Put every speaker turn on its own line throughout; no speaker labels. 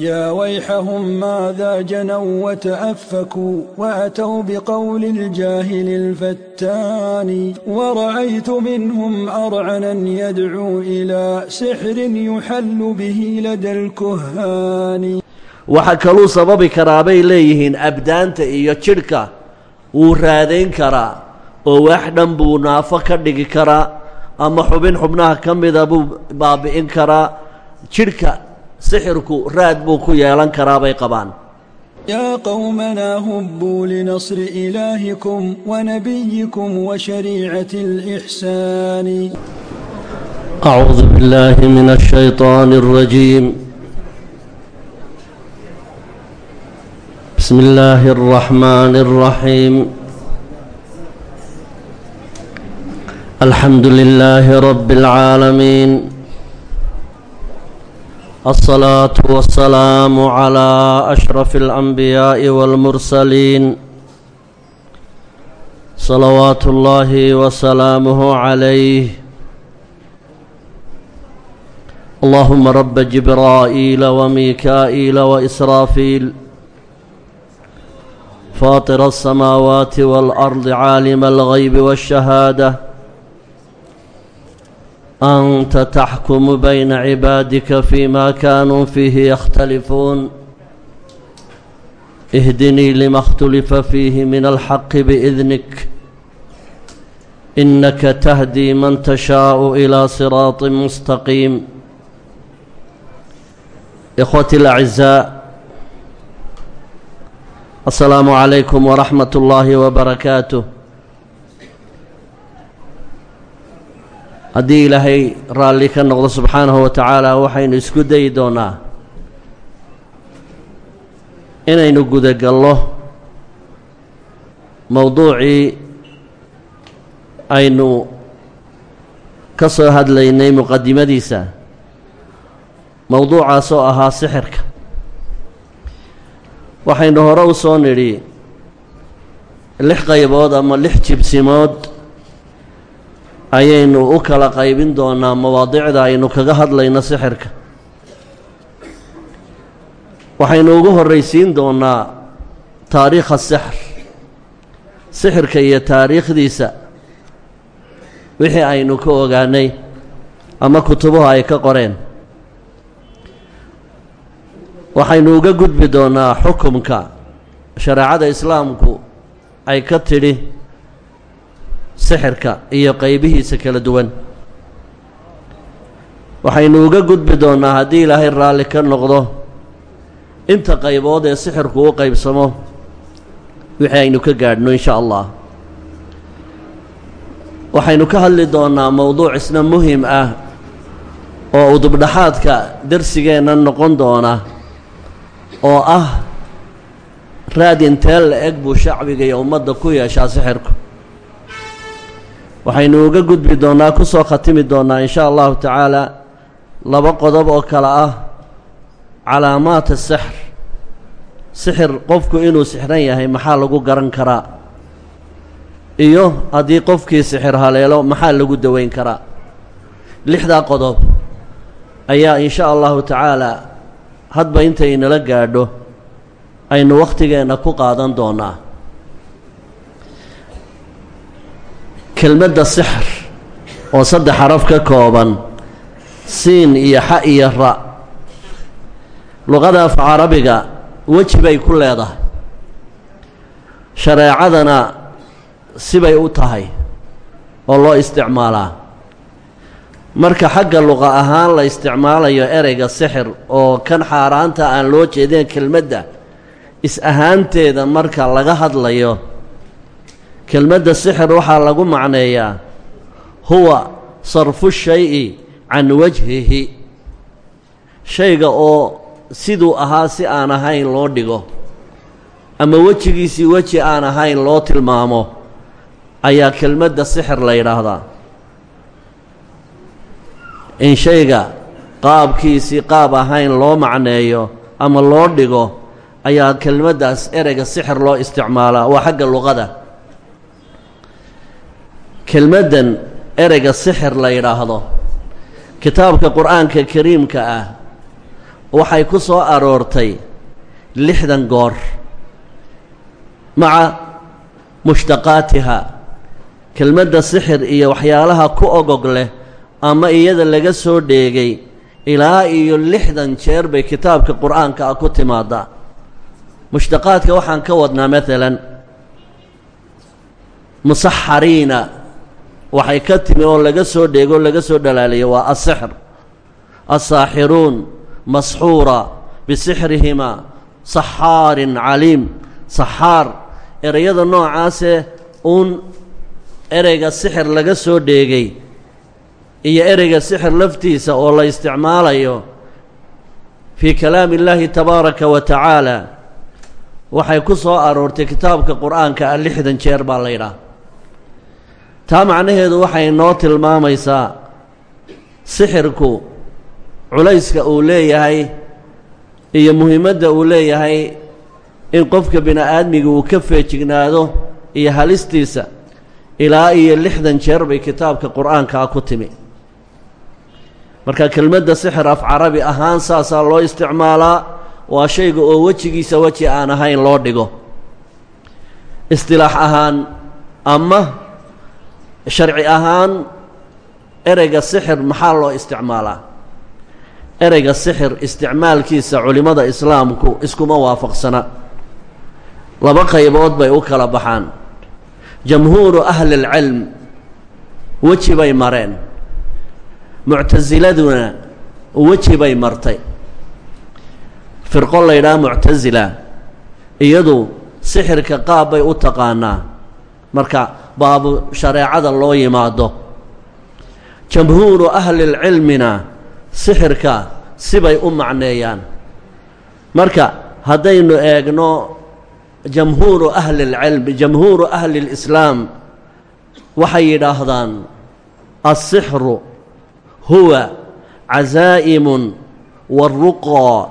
يا ويحهم ماذا جنوا وتأفكوا وأتوا بقول الجاهل الفتان ورأيت منهم أرعنا يدعو إلى سحر يحل به لدى الكهان
waxaa kaluu sababi karaa bay leeyihiin abdaanta iyo jidhka wuu raadayn karaa oo wax dhan buu naafo ka dhigi karaa ama xubin xubnaha ka mida buu baabi'in karaa jidhka sixirku raad buu ku yeelan karaabay qabaan.
Yaa qowmanaa hubbuu linasri ilaahikum wanabiyikum washariicati alixsaani
acuudu billaahi min ashaytaani alrajiim bismi illaahi alraxmaani alraxiim alxamdu lilaahi rabbi alcaalamiin الصلاة والسلام على أشرف الأنبياء والمرسلين صلوات الله وسلامه عليه اللهم رب جبرائيل وميكائيل وإسرافيل فاطر السماوات والأرض عالم الغيب والشهادة anta taxkumu bayna cibaadika fimaa kaanuu fiihi yakhtalifuun ihdinii lima khtulifa fiihi min alxaqi biidnik inaka tahdii man tashaa'u ilaa siraaطin mustaqiim ikhwati alacizaa asalaamu calaykum waraxmat اllaahi wbarakaatuh haddii ilaahay raalli ka noqdo subxaanahu wa tacaala waxaynu isku dayi doonnaa inaynu gudagallo mowduucii aynu ka soo hadlaynay muqadimadiisa mowduucaas oo ahaa sixirka. Waxaynu hore u soo nidhi lix qaybood ama lix jibsimood ayaynu u kala qaybin doonaa mawaadicda aynu kaga hadlayno sixirka. Waxaynu ugu horraysiin doonnaa taariikha sixr sixirka iyo taariikhdiisa wixii aynu ka ogaanay ama kutubuhu ay ka qoreen. Waxaynu uga gudbi doonnaa xukumka shareecada islaamku ay ka tidhi sixirka iyo qaybihiisa kala duwan. Waxaynu uga gudbi doonnaa haddii ilaahay raalli ka noqdo inta qaybood ee sixirku u qaybsamo wixii aynu ka gaadhno insha allah. Waxaynu ka hadli doonnaa mowduuc isna muhiim ah oo udubdhaxaadka darsigeenna noqon doona oo ah raad intee la eg buu shacbiga iyo ummadda ku yeeshaa sixirku waxaynu uga gudbi doonnaa ku soo khatimi doonnaa in sha allahu tacaala laba qodob oo kale ah. Calaamaat asixr sixir qofku inuu sixran yahay maxaa lagu garan karaa? Iyo haddii qofkii sixir haleelo maxaa lagu daweyn karaa? Lixdaa qodob ayaa in sha allahu tacaala hadba intaynala gaadho aynu wakhtigeenna ku qaadan doonnaa kelmadda sixr oo saddex xaraf ka kooban siin iyo xa iyo ra. Luqada af carabiga weji bay ku leedahay. Shareecadana sibay u tahay oo loo isticmaalaa. Marka xagga luqa ahaan la isticmaalayo ereyga sixir oo kan xaaraanta aan loo jeedeen kelmadda is ahaanteeda marka laga hadlayo kelmadda sixir waxaa lagu macneeyaa huwa sarfu shayi can wajhihi. Shayga oo siduu ahaa si aan ahayn loo dhigo ama wejigiisii weji aan ahayn loo tilmaamo ayaa kelmadda sixir la yidhaahdaa. In shayga qaabkiisii qaab ahayn loo macneeyo ama loo dhigo ayaa kelmaddaas ereyga sixir loo isticmaalaa waa xagga luqada kelmaddan ereyga sixir la yidhaahdo. Kitaabka qur'aanka kariimka ah waxay ku soo aroortay lixdan goor maca mushtaqaatiha. Kelmadda sixir iyo waxyaalaha ku ogog leh ama iyada laga soo dheegay ilaa iyo lixdan jeer bay kitaabka qur'aanka ah ku timaadaa mushtaqaadka waxaan ka wadnaa maalan musaxariina waxay ka timi oo laga soo dheego o laga soo dhalaaliyo waa asixr asaaxiruun masxuura bisixrihimaa saxaarin caliim. Saxaar ereyada noocaasee uun ereyga sixir laga soo dheegay iyo ereyga sixir laftiisa oo la isticmaalayo fii kalaami اllaahi tabaaraka wa tacaala waxay ku soo aroortay kitaabka qur'aanka ah lixdan jeer baa la yidhaah taa macnaheedu waxay noo tilmaamaysaa sixirku culayska uu leeyahay iyo muhiimadda uu leeyahay in qofka bini aadmiga uu ka feejignaado iyo halistiisa ilaa iyo lixdan jeer bay kitaabka qur'aankaa ku timi. Marka kelmadda sixir af carabi ahaan saasaa loo isticmaalaa waa shayga oo wejigiisa weji aan ahayn loo dhigo. Istilaax ahaan ama sharci ahaan ereyga sixir maxaa loo isticmaalaa? Ereyga sixir isticmaalkiisa culimmada islaamku iskuma waafaqsana. Laba qaybood bay u kala baxaan. Jamhuuru ahli اlcilm weji bay mareen. Muctasiladuna weji bay martay. Firqo la ydhaha muctasila iyadu sixirka qaab bay u taqaanaa. Marka baabu shareecada loo yimaado. Jamhuuru ahlilcilmina sixirka sibay u macneeyaan. Marka hadaynu eegno jamhuuru ahlilcilmi jamhuuru ahlilislaam waxay yidhaahdaan alsixru huwa عزائم waaruqaa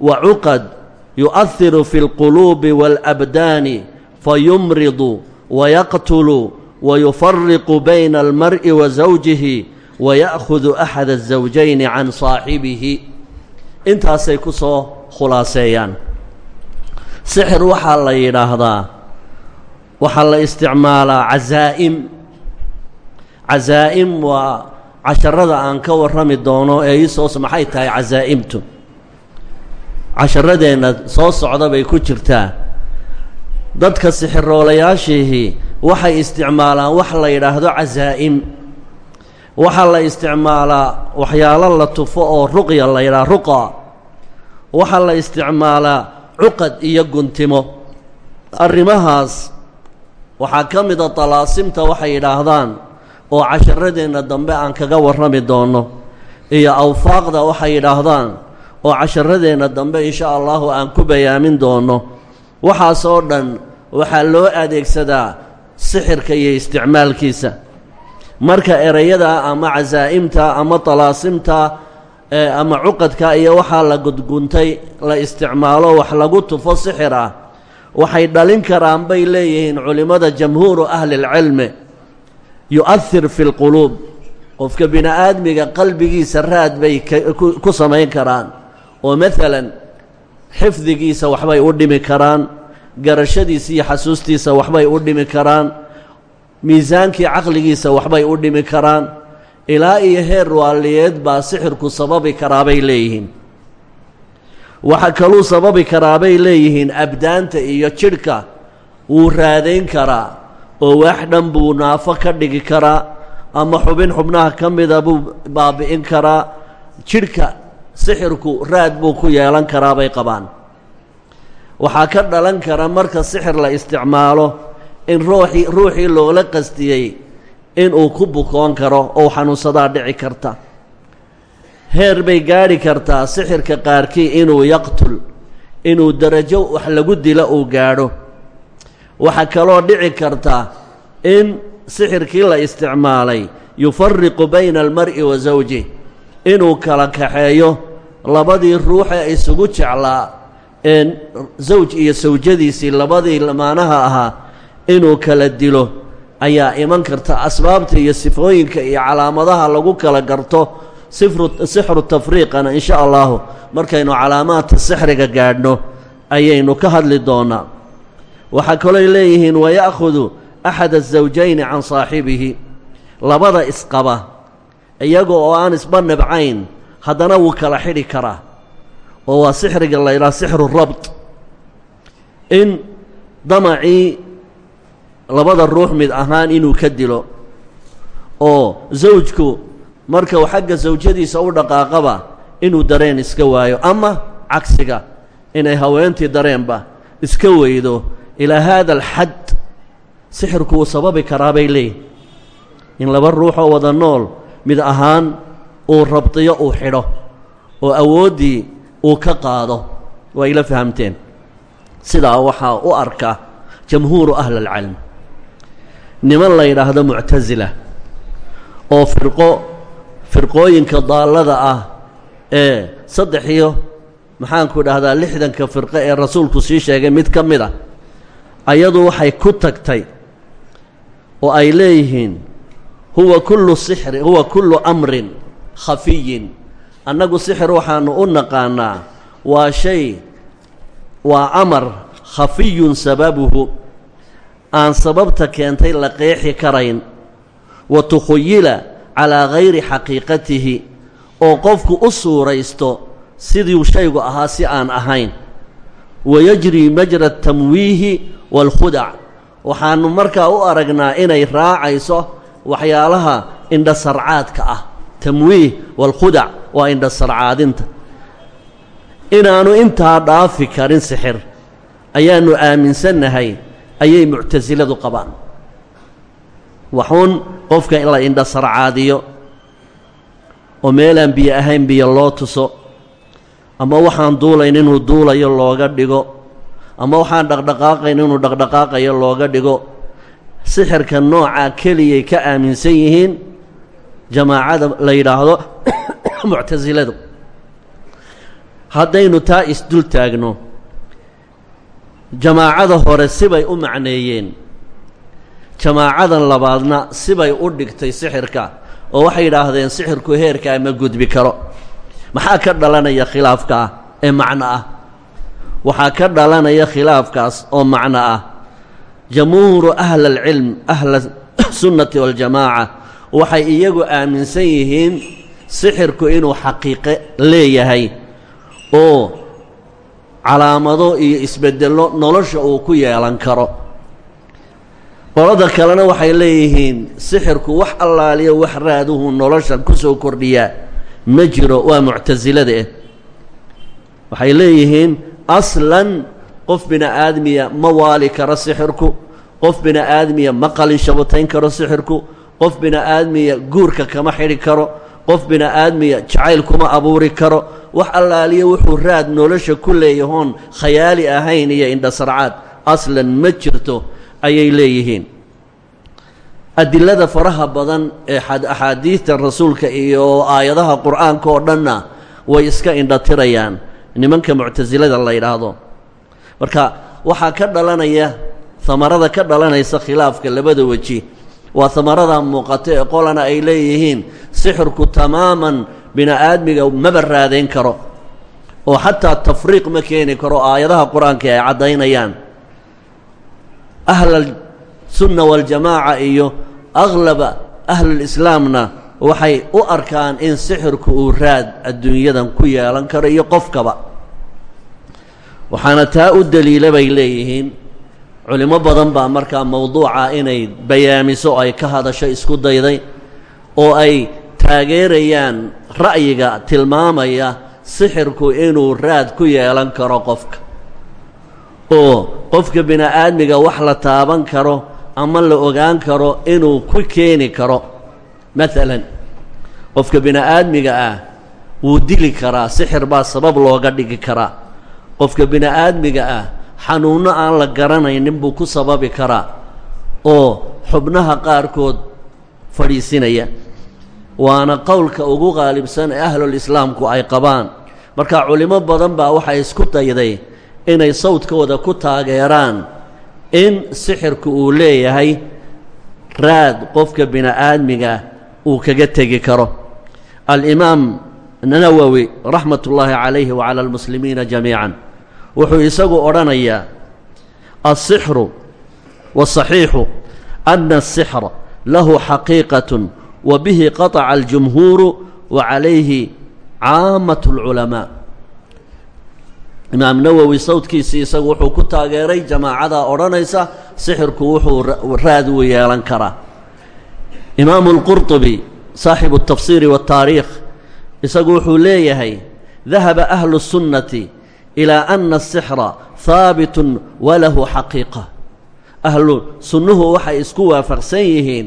wa cuqad في القلوب اlquluubi wاlabdaani wayaqtulu wayufariqu bayna almar'i wa zawjihi waya'khudu axad azawjayni can saaxibihi intaasay ku soo khulaaseeyaan sixir waxaa la yidhaahdaa waxaa la isticmaalaa casaa'im casaa'im waa casharada aan ka warrami doono ee iisoos maxay tahay casaa'imtu casharadeenna soo socda bay ku jirtaa dadka sixiroolayaashihii waxay isticmaalaan wax la yidhaahdo cazaa'im. Waxaa la isticmaalaa waxyaalo la tufo oo ruqya la yidhaha ruqa. Waxaa la isticmaalaa cuqad iyo guntimo. Arrimahaas waxaa ka mida dalaasimta waxay yidhaahdaan oo casharadeenna dambe aan kaga warrami doono iyo awfaaqda waxay yidhaahdaan oo casharadeenna dambe insha allahu aan ku bayaamin doono waxaasoo dhan waxaa loo adeegsadaa sixirka iyo isticmaalkiisa. Marka erayada ama casaa'imta ama talaasimta ama cuqadka iyo waxaa la gudguntay la isticmaalo wax lagu tufo sixir ah waxay dhalin karaan bay leeyihiin culimmada jamhuuru ahli اlcilmi yu'ahir fi اlquluub qofka bini aadmiga qalbigiisa raad bay ku samayn karaan. Oo maalan xifdigiisa waxbay u dhimi karaan garashadiisa iyo xasuustiisa waxbay u dhimi karaan miisaankii caqligiisa waxbay u dhimi karaan ilaa iyo heer waaliyeed baa sixirku sababi karaabay leeyihiin. Waxa kaluu sababi karaabay leeyihiin abdaanta iyo jidhka wuu raadayn karaa oo waax dhan buu naafo ka dhigi karaa ama xubin xubnaha ka mida buu baabi'in karaa. Jidhka sixirku raad buu ku yeelan karaa bay qabaan. Waxaa ka dhalan kara marka sixir la isticmaalo in ruuxii ruuxii loola qastiyey inuu ku bukoon karo ou xanuunsadaa dhici karta. Heer bay gaadhi kartaa sixirka qaarkii inuu yaqtul inuu darajo wax lagu dilo uu gaadho. Waxaa kaloo dhici karta in sixirkii la isticmaalay yufariqu bayna almar'i wa zawjih inuu kala kaxeeyo labadii ruuxee isugu jeclaa ee zawj iyo sawjadiisii labadii lamaanaha ahaa inuu kala dilo ayaa iman karta asbaabta iyo sifooyinka iyo calaamadaha lagu kala garto sixru tafriiqana in sha allahu markaynu calaamaadka sixriga gaadhno ayaynu ka hadli doonaa. Waxaa kalooy leeyihiin waya'khudu axad azawjayni can saaxibihi labada isqaba iyaga oo aan isba nibcayn haddana wuu kala xidhi karaa. Oo waa sixriga la ydhaha sixru rabt. In damacii labada ruux mid ahaan inuu ka dilo oo zawjku marka uu xagga sawjadiisa u dhaqaaqaba inuu dareen iska waayo ama cagsiga inay haweentii dareenba iska weydo ilaa haada alxad sixirku wuu sababi karaa bay leeyihiin in laba ruuxoo wada nool mid ahaan uu rabdiyo uu xidho oo awooddii uu ka qaado. Waa ila fahamteen. Sidaa waxaa u arka jamhuuru ahli alcilm niman la yidhaahdo muctasila oo firqo firqooyinka daallada ah ee saddex iyo maxaanku dhahdaa lixdanka firqo ee rasuulku sii sheegay mid ka mid a ayadu waxay ku tagtay oo ay leeyihiin huwa kullu sixri huwa kullu amrin khafiyin. Annagu sixir waxaanu u naqaanaa waa shay waa amar khafiyun sababuhu. Aan sababta keentay la qeexi karayn. Wa tukhuyila calaa gayri xaqiiqatihi oo qofku u suuraysto siduu shaygu ahaa si aan ahayn. Wayajri majra tamwiihi waalkhudac waxaannu markaa u aragnaa inay raacayso waxyaalaha indhasarcaadka ah tamwiih waalkhudac waa indhasarcaadinta inaannu intaa dhaafi karin sixir ayaannu aaminsannahay ayay muctasiladu qabaan. Waxuun qofka in la indhasarcaadiyo oo meelaan biyo ahayn biyo loo tuso ama waxaan duulayn inuu duulayo looga dhigo ama waxaan dhaqdhaqaaqayn inuu dhaqdhaqaaqayo looga dhigo sixirka noocaa keliyay ka aaminsan yihiin jamaacada la yidhaahdo muctasiladu. Haddaynu taa isdul taagno jamaacada hore sibay u macneeyeen. Jamaacadan labaadna sibay u dhigtay sixirka oo waxay yidhaahdeen sixirku heerkaa ma gudbi karo. Maxaa ka dhalanaya khilaafkaa ee macno ah? Waxaa ka dhalanaya khilaafkaas oo macno ah jamhuuru ahla alcilm ahla sunnati waljamaaca waxay iyagu aaminsan yihiin sixirku inuu xaqiiqe leeyahay oo calaamado iyo isbeddello nolosha uu ku yeelan karo. Qolada kalena waxay leeyihiin sixirku wax allaaliyo wax raaduhu nolosha ku soo kordhiyaa. Ma jiro waa muctasilada eh waxay leeyihiin aslan qof bini aadmiya ma waali karo sixirku qof bini aadmiya ma qalin shabatayn karo sixirku qof bini aadmiya guurka kama xidhi karo qof bini aadmiya jacayl kuma abuuri karo. Wax allaaliyo wuxuu raad nolosha ku leeyahoon khayaali ahayn iyo indhasarcaad aslan ma jirto ayay leeyihiin. Adilada faraha badan ee axaadiidta rasuulka iyo aayadaha qur'aanka oo dhanna way iska indhatirayaan nimanka muctasilada la yidhaahdo. Marka waxaa ka dhalanaya hamarada ka dhalanaysa khilaafka labada weji. Waa hamarada muuqato ee qolana ay leeyihiin sixirku tamaaman bini aadmiga maba raadayn karo oo xataa tafriiq ma keeni karo aayadaha qur'aanka ay caddaynayaan. Ahlal sunna waljamaaca iyo aglaba ahlulislaamna waxay u arkaan in sixirku uu raad adduunyadan ku yeelan karo iyo qofkaba. Waxaana taa u daliila bay leeyihiin culimo badan baa markaa mowduuca inay bayaamiso ay ka hadasho isku dayday oo ay taageerayaan ra'yiga tilmaamaya sixirku inuu raad ku yeelan karo qofka. Oo qofka bini aadmiga wax la taaban karo ama la ogaan karo inuu ku keeni karo. Maalan qofka bini aadmiga ah wuu dili karaa sixir baa sabab looga dhigi karaa. Qofka bini aadmiga ah xanuunno aan la garanaynin buu ku sababi karaa oo xubnaha qaarkood fadhiisinaya. Waana qowlka ugu qaalibsan ee ahlulislaamku ay qabaan. Marka culimo badan baa waxay isku dayday inay sawdkooda ku taageeraan in sixirku uu leeyahay raad qofka bini aadmiga uu kaga tegi karo. Alimaam nawowi raxmat ullaahi calayhi wacala almuslimiina jamiican wuxuu isagu odhanayaa alsixru wasaxiixu ana asixra lahu xaqiiqatun wa bihi qataca aljumhuuru wa calayhi caamat اlculamaa imaam nawowi sawdkiisii isagu wuxuu ku taageeray jamaacadaa odhanaysa sixirku wuxuu raad u yeelan karaa imaamu اlqurطubi saaxibu الtafsiiri waالtaariikh isagu wuxuu leeyahay dahaba ahlu الsunnati ilaa ana الsixra haabitun walahu xaqiiqa ahlu sunnuhu waxay isku waafaqsan yihiin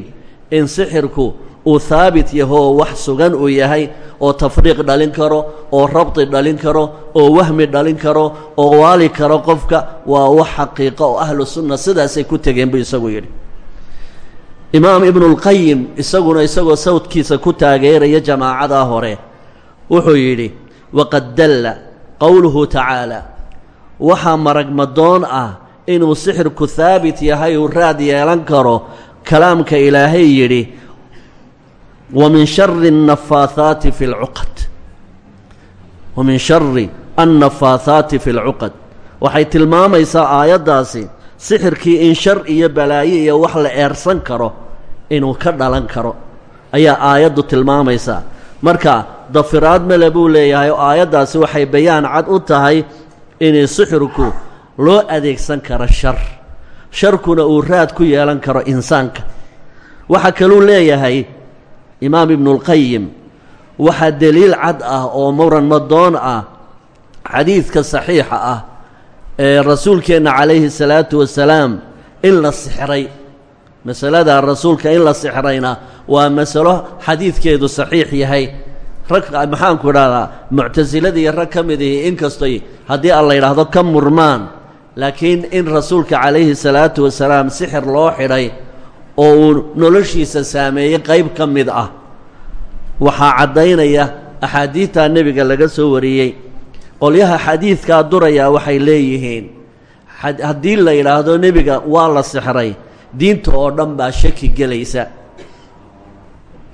in sixirku uu haabit yahoo wax sugan uu yahay oo tafriiq dhalin karo oo rabti dhalin karo oo wahmi dhalin karo oo waali karo qofka waa wax xaqiiqa oo ahlu sunna sidaasay ku tegeen buu isagu yidhi imaam ibnulqayim isaguna isagoo sawdkiisa ku taageeraya jamaacadaa hore wuxuu yidhi waqad dalla qowluhu tacaalaa waxaa maragmadoon ah inuu sixirku haabit yahay uu raad yeelan karo kalaamka ilaahay yidhi wa min shari annafaathaati fi lcuqad wa min shari annafaathaati fi lcuqad waxay tilmaamaysaa aayaddaasi sixirkii in shar iyo balaayo iyo wax la eersan karo inuu ka dhalan karo. Ayaa aayaddu tilmaamaysaa. Marka dafiraad mele buu leeyahay oo aayaddaasi waxay bayaan cad u tahay inay sixirku loo adeegsan karo shar. Sharkuna uu raad ku yeelan karo insaanka. Waxaa kaluu leeyahay imaam ibnuulqayim waxaa deliil cad ah oo muran madoon ah xadiidka saxiixa ah ee rasuulkeenna calayhi salaatu wasalaam in la sixray. Masalada rasuulka in la sixrayna waa masalo xadiidkeedu saxiix yahay rag maxaanku idhahdaa muctasiladii rag ka mid ihi inkastoy haddii aan la yidhaahdo ka murmaan laakiin in rasuulka calayhi salaatu wasalaam sixir loo xidhay oo uu noloshiisa saameeyey qayb ka mid ah waxaa caddaynaya axaadiidtaa nebiga laga soo wariyey. Qolyaha xadiidkaa durayaa waxay leeyihiin haddii la yidhaahdo nebiga waa la sixray diinta oo dhan baa shaki gelaysa.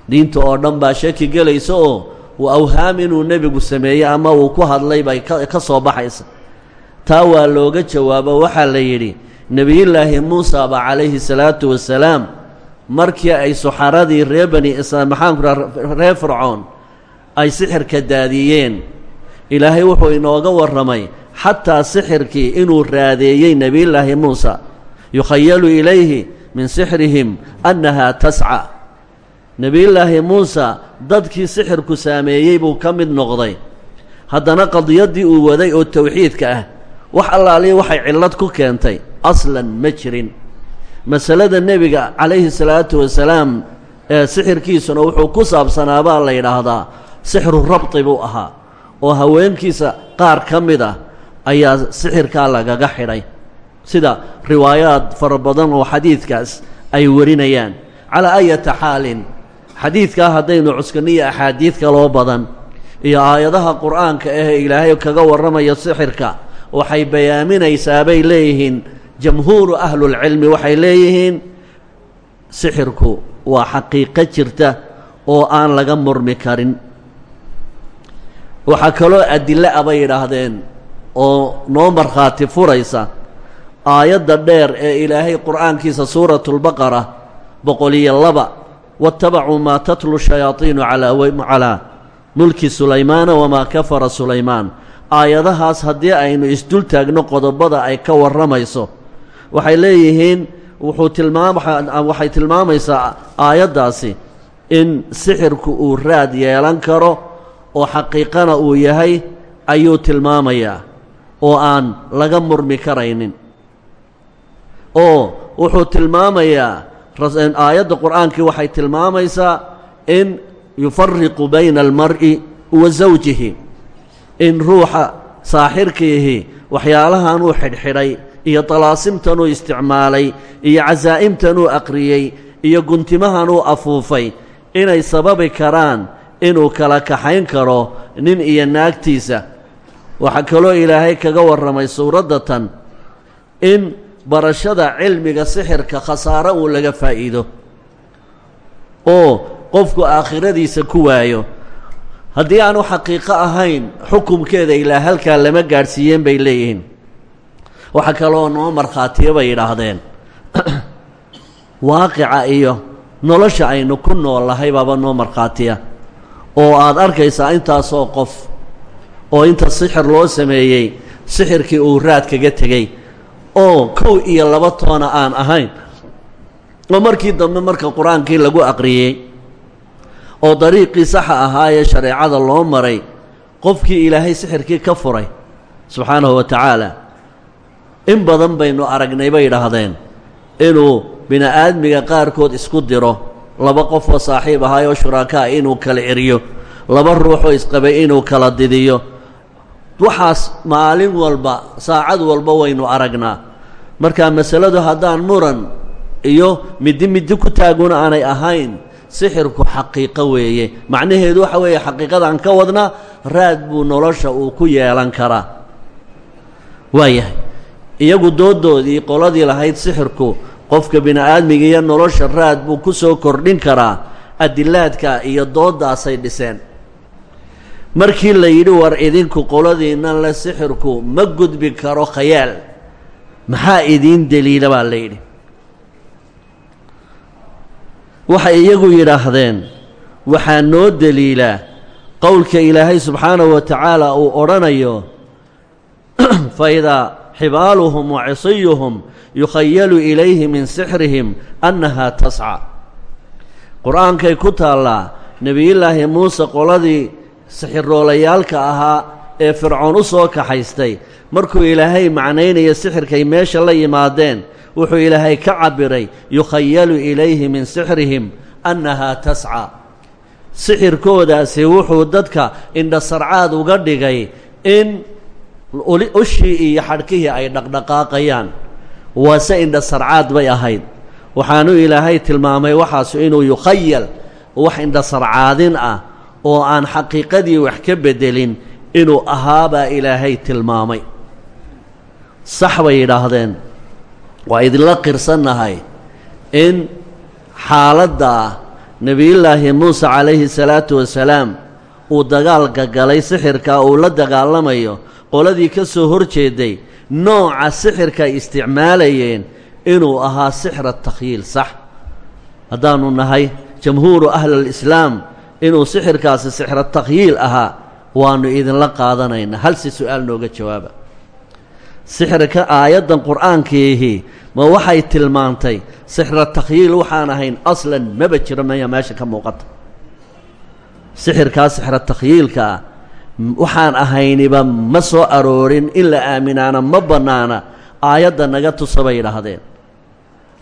Diinta oo dhan baa shaki gelaysa oo awhaam inuu nebigu sameeyey ama uu ku hadlay bay ka soo baxaysa. Taa waa looga jawaabo waxaa la yidhi nebiyullaahi muusa ba calayhi salaatu wasalaam markii ay suxaradii reer bani israa maxaanku reer fircoon ay sixirka daadiyeen ilaahay wuxuu inooga warramay xataa sixirkii inuu raadeeyey nebiyullaahi muusa yukhayalu ilayhi min sixrihim annahaa tasca nebiyullaahi muusa dadkii sixirku saameeyey buu ka mid noqday. Haddana qadiyaddii uu waday oo towxiidka ah wax allaaliya waxay cillad ku keentay aslan ma jirin. Masalada nebiga calayhi salaatu wasalaam ee sixirkiisuna wuxuu ku saabsanaa baa la yidhaahdaa sixru rabti buu ahaa oo haweenkiisa qaar ka mid ah ayaa sixirkaa lagaga xidhay. Sida riwaayaad fara badan oo xadiidkaas ay warinayaan calaa ayata xaalin xadiidkaa haddaynu cuskaniyo axaadiid kaloo badan iyo aayadaha qur'aanka ahee ilaahay kaga warramaya sixirka waxay bayaaminaysaa bay leeyihiin jamhuuru ahlulcilmi waxay leeyihiin sixirku waa xaqiiqo jirta oo aan laga murmi karin. Waxaa kaloo adille a bay yidhaahdeen oo noo markhaati furaysa aayadda dheer ee ilaahay qur'aankiisa suuratulbaqara boqol iyo laba waاtabacuu maa tatlu shayaaiinu calaa mulki sulaymaana wamaa kafara sulaymaan aayadahaas haddii aynu isdul taagno qodobada ay ka warramayso. waxay leeyihiin wuxuu tilmaam waxay tilmaamaysaa aayaddaasi in sixirku uu raad yeelan karo oo xaqiiqana uu yahay ayuu tilmaamayaa oo aan laga murmi karaynin. oo wuxuu tilmaamayaa aayadda qur'aankii waxay tilmaamaysaa in yufariqu bayna almar'i wa zawjihi in ruuxa saaxirkiihi waxyaalahanuu xidhxidhay iyo talaasimtanuu isticmaalay iyo casaa'imtanuu aqriyey iyo guntimahanuu afuufay inay sababi karaan inuu kala kaxayn karo nin iyo naagtiisa. Waxaa kaloo ilaahay kaga warramay suuradda tan in barashada cilmiga sixirka khasaaro uu laga faa'iido. Oo qofku aakhiradiisa ku waayo haddii aanu xaqiiqo ahayn xukumkeeda ilaa halkaa lama gaadhsiiyeen bay leeyihiin. Waxaa kaloo noo markhaatiya bay yidhaahdeen. Waaqica iyo nolosha aynu ku noolahay baaba noo markhaatiya. Oo aad arkaysaa intaasoo qof oo inta sixir loo sameeyey sixirkii uu raad kaga tegey oo kow iyo laba toona aan ahayn. Oo markii dambe marka qur'aankii lagu aqriyey oo dariiqii saxa ahaa ee shareecada loo maray qofkii ilaahay sixirkii ka furay subxaanahu wa tacaala in badan baynu aragnay bay yidhaahdeen inuu bini-aadmiga qaarkood isku diro laba qofoo saaxiib ahaayoo shuraakaa inuu kala eriyo laba ruuxoo isqabay inuu kala didiyo waxaas maalin walba saacad walba waynu aragnaa. Marka masaladu haddaan muran iyo middi middi ku taaguna aanay ahayn sixirku xaqiiqo weeye. Macnaheedu waxa weeye xaqiiqadaan ka wadna raad buu nolosha uu ku yeelan karaa. Waayahay iyagu doodoodii qoladii lahayd sixirku qofka bini aadmiga iyo nolosha raad buu ku soo kordhin karaa. Adilaadka iyo dooddaasay dhiseen markii la yidhi war idinku qoladiinnan le sixirku ma gudbi karo khayaal maxaa idiin deliila baa la yidhi. Waxay iyagu yidhaahdeen waxaa noo deliilaa qowlka ilaahay subxaanahu wa tacaala uu odhanayo fa idaa xibaaluhum wa cisiyuhum yukhayalu ilayhi min sixrihim annahaa tasca. Qur'aankay ku taallaa nebiyullaahi muuse qoladii sixiroollayaalka ahaa ee fircoon u soo kaxaystay. Markuu ilaahay macnaynaya sixirkay meesha la yimaadeen wuxuu ilaahay ka cabiray yukhayalu ilayhi min sixrihim annahaa tasca. Sixirkoodaasi wuxuu dadka indhasarcaad uga dhigay in ushii iyo xadhkihii ay dhaqdhaqaaqayaan. Waase indhasarcaad bay ahayd. Waxaanu ilaahay tilmaamay waxaasu inuu yukhayal wax indhasarcaadin ah oo aan xaqiiqadii wax ka beddelin inuu ahaabaa ilaahay tilmaamay. Sax bay yidhaahdeen. Waa idinla qirsannahay in xaaladda nebiyullaahi muuse calayhi salaatu wasalaam uu dagaalka galay sixirka uu la dagaalamayo qoladii ka soo hor jeeday nooca sixirka ay isticmaalayeen inuu ahaa sixra takhyiil sax. Haddaanu nahay jamhuuru ahlilislaam inuu sixirkaasi sixra takhyiil ahaa waannu idinla qaadanaynaa halse su'aal nooga jawaaba. Sixirka aayaddan qur'aankiihi ma waxay tilmaantay sixra takhyiil waxaan ahayn aslan maba jiro maya meesha ka muuqata. Sixirkaa sixra takhyiilka waxaan ahayniba ma soo aroorin in la aaminaana ma bannaana aayadda naga tusa bay yidhaahdeen.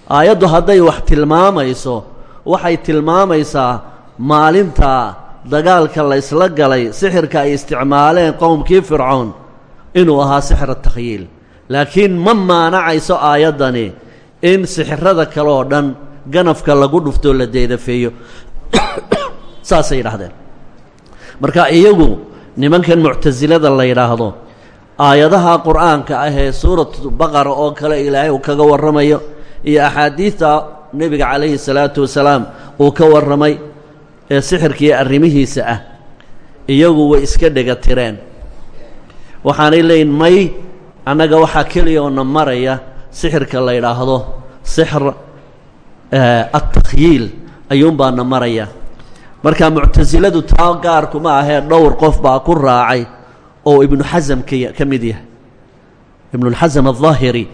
Aayaddu hadday wax tilmaamayso waxay tilmaamaysaa maalintaa dagaalka la ysla galay sixirka ay isticmaaleen qowmkii fircoon inuu ahaa sixra takhyiil laakiin ma maanacayso aayaddani in sixirada kale oo dhan ganafka lagu dhuftoo la deedafeeyo. Saasay yidhaahdeen. Marka iyagu nimankan muctasilada la yidhaahdo aayadaha qur'aanka ah ee suuratu baqara oo kale ilaahay uu kaga warramayo iyo axaadiidta nebiga calayhi salaatu wasalaam uu ka warramay ee sixirkiiyo arrimihiisa ah iyagu way iska dhega tireen. Waxaanay may annaga waxaa keliya oo na maraya sixirka la yidhaahdo. Sixr attakhyiil ayuunbaa na maraya. Marka muctasiladu taa gaarkuma ahee dhowr qof baa ku raacay oo ibnu xasam ka mid yahay. Ibnulxasam aldaahiri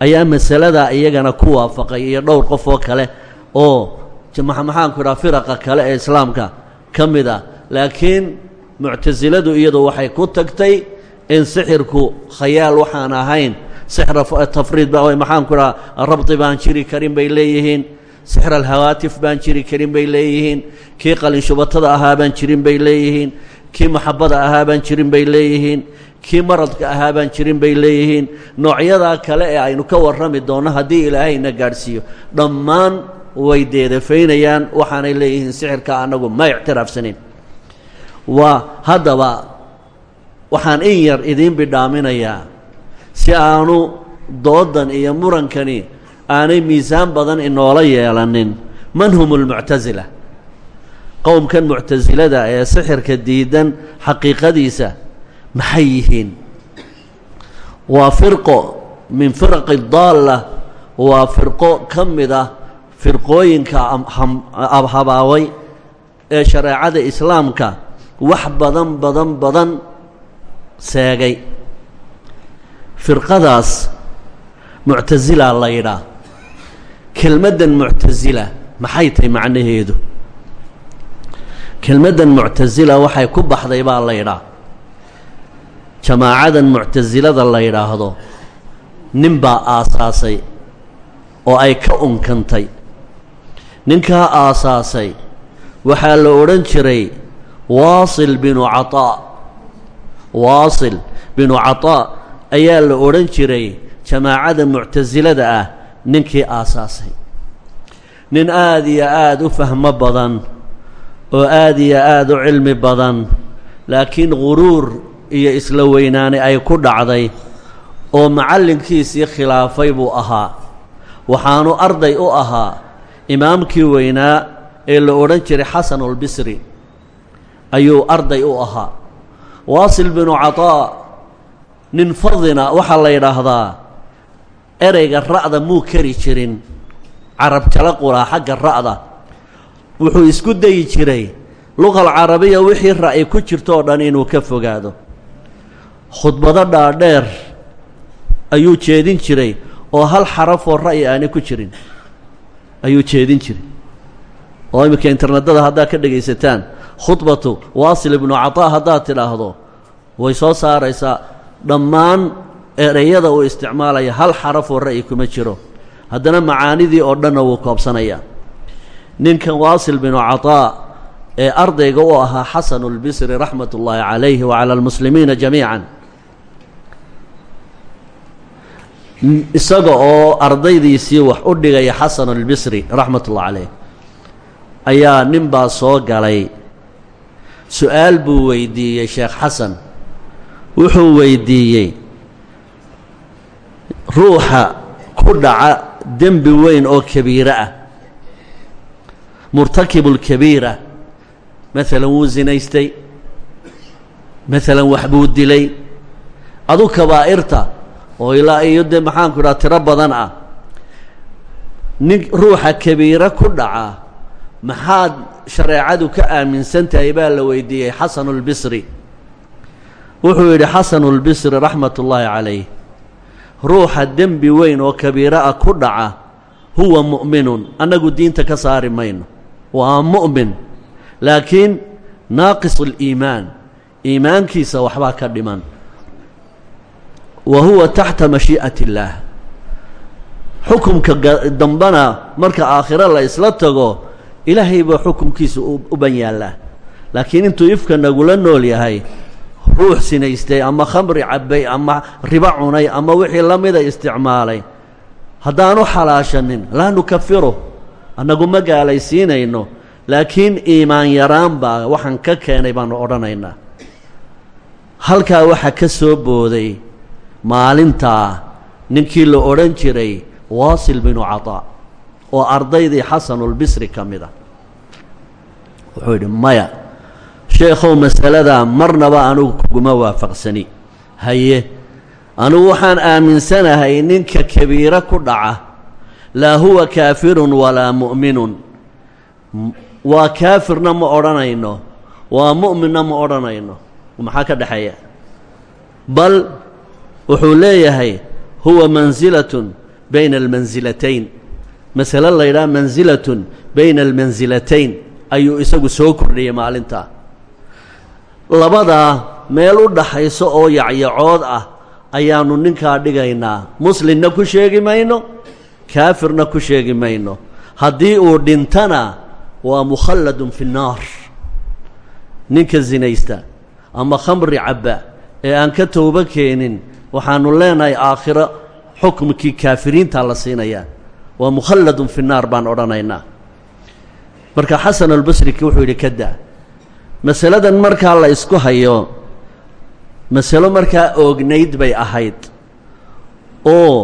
ayaa masaladaa iyagana ku waafaqay iyo dhowr qof oo kale oo maxaanku idhaha firaqa kale ee islaamka ka mid ah. Laakiin muctasiladu iyadu waxay ku tagtay in sixirku khayaal waxaan ahayn. Sixra tafriid ba maxaanku idhaha rabdi baan jiri karin bay leeyihiin. Sixr alhawaatif baan jiri karin bay leeyihiin. Kii qalinshubatada ahaa baan jirin bay leeyihiin. Kii maxabada ahaa baan jirin bay leeyihiin. Kii maradka ahaa baan jirin bay leeyihiin. Noocyadaa kale ee aynu ka warrami doonno haddii ilaahayna gaadhsiiyo. Dhammaan way deedafaynayaan waxaanay leeyihiin sixirka annagu ma ictiraafsanin waa haddaba waxaan in yar idiin bidhaaminayaa si aanu doodan iyo murankani aanay miisaan badan inoola yeelanin. Man hum اlmuctasila qowmkan muctasilada ee sixirka diidan xaqiiqadiisa maxay yihiin? Waa firqo min firaqi daalla waa firqo ka mid ah firqooyinka habhabaaway ee shareecada islaamka wax badan badan badan seegay. Firqadaas muctasila la yidhaah kelmaddan muctasila maxay tahay macnaheedu? Kelmaddan muctasila waxay ku baxday baa la yidhaah jamaacadan muctasilada la yidhaahdo nin baa aasaasay oo ay ka unkantay ninkaa aasaasay. Waxaa la odhan jiray waasil binu caطaa waasil binu caطaa ayaa la odhan jiray jamaacada muctasilada ah ninkii aasaasay. Nin aada iyo aada u fahmo badan oo aada iyo aada u cilmi badan laakiin guruur iyo isla weynaani ay ku dhacday oo macallinkiisii khilaafay buu ahaa. Waxaanu arday u ahaa imaamkii weynaa ee la odhan jiray xasanulbisri ayuu arday u ahaa. Waasil binu cataa nin fadina waxaa la yidhaahdaa ereyga ra'da muu kari jirin carab jala qulaa xagga ra'da. Wuxuu isku dayi jiray luqal carabiya wixii ra'yi ku jirto dhan inuu ka fogaado. Khudbado dhaadheer ayuu jeedin jiray oo hal xarafoo ra'yi aani ku jirin ayuu jeedin jiray. Oo iminka internetada haddaad ka dhegaysataan khudbatu waasil ibnu cataa haddaad tidhaahdo way soo saaraysaa dhammaan ereyada uu isticmaalaya hal xarafoo ra'yi kuma jiro. Haddana macaanidii oo dhanna wuu koobsanayaa. Ninkan waasil binu cataa ee ardayga u ahaa xasanu lbisri raxmat ullaahi calayhi wa cala almuslimiina jamiican isaga oo ardaydiisii wax u dhigaya xasan albisri raxmat ullah calayh ayaa nin baa soo galay. Su'aal buu weydiiyey sheekh xasan. Wuxuu weydiiyey ruuxa ku dhaca dembi weyn oo kabiire ah murtakibulkabiira maalan wuu zinaystay maalan wax buu dilay adu kabaa'irta oo ilaa iyo dee maxaanku idhaha tiro badan ah. Nin ruuxa kabiira ku dhaca maxaad shareecadu ka aaminsan tahay baa la weydiiyey xasanulbisri wuxuu yidhi xasanulbisri raxmat ullaahi calayh ruuxa dembi weyn oo kabiira ah ku dhaca huwa mu'minun anagu diinta ka saari mayno. Waa mu'min laakiin naaqis aliimaan iimaankiisa waxbaa ka dhiman wa huwa taxta mashii'at illaah. Xukumka dambana marka aakhiro la isla tago ilaahay baa xukumkiisa u ban yaallaa. Laakiin intuu ifka nagula nool yahay ruux sinaystay ama khamri cabbay ama ribo cunay ama wixii la mida isticmaalay haddaanu xalaashanin laa nukafiru annagu ma gaalaysiinayno laakiin iimaan yaraan baa waxaan ka keenay baanu odhanaynaa. Halkaa waxaa ka soo booday maalintaa ninkii la odhan jiray waasil binu cataa oo ardaydii xasanulbisri ka mid a. Wuxuu yidhi maya sheekhow masaladaa marnaba anugu kuguma waafaqsani. Haye anugu waxaan aaminsanahay ninka kabiiro ku dhaca laa huwa kaafirun walaa mu'minun. Waa kaafirna ma odhanayno waa mu'minna ma odhanayno. Maxaa ka dhexeeya? Bal wuxuu leeyahay huwa mansilatun bayna almansilatayn masale la ydhaha mansilatun bayna almansilatayn ayuu isagu soo kordhiyey maalintaa labadaa meel u dhaxayso oo yacyacood ah ayaannu ninkaa dhigaynaa. Muslimna ku sheegi mayno kaafirna ku sheegi mayno. Haddii uu dhintana waa mukhalladun fi nnaar. Ninka sinaysta ama khamri cabba ee aan ka towbo keenin waxaanu leenahay aakhiro xukmkii kaafiriintaa la siinayaa waa mukhalladun fi naar baan odhanaynaa. Marka xasan albasriki wuxuu yidhi kada masaladan markaa la isku hayo masalo markaa oognayd bay ahayd. Oo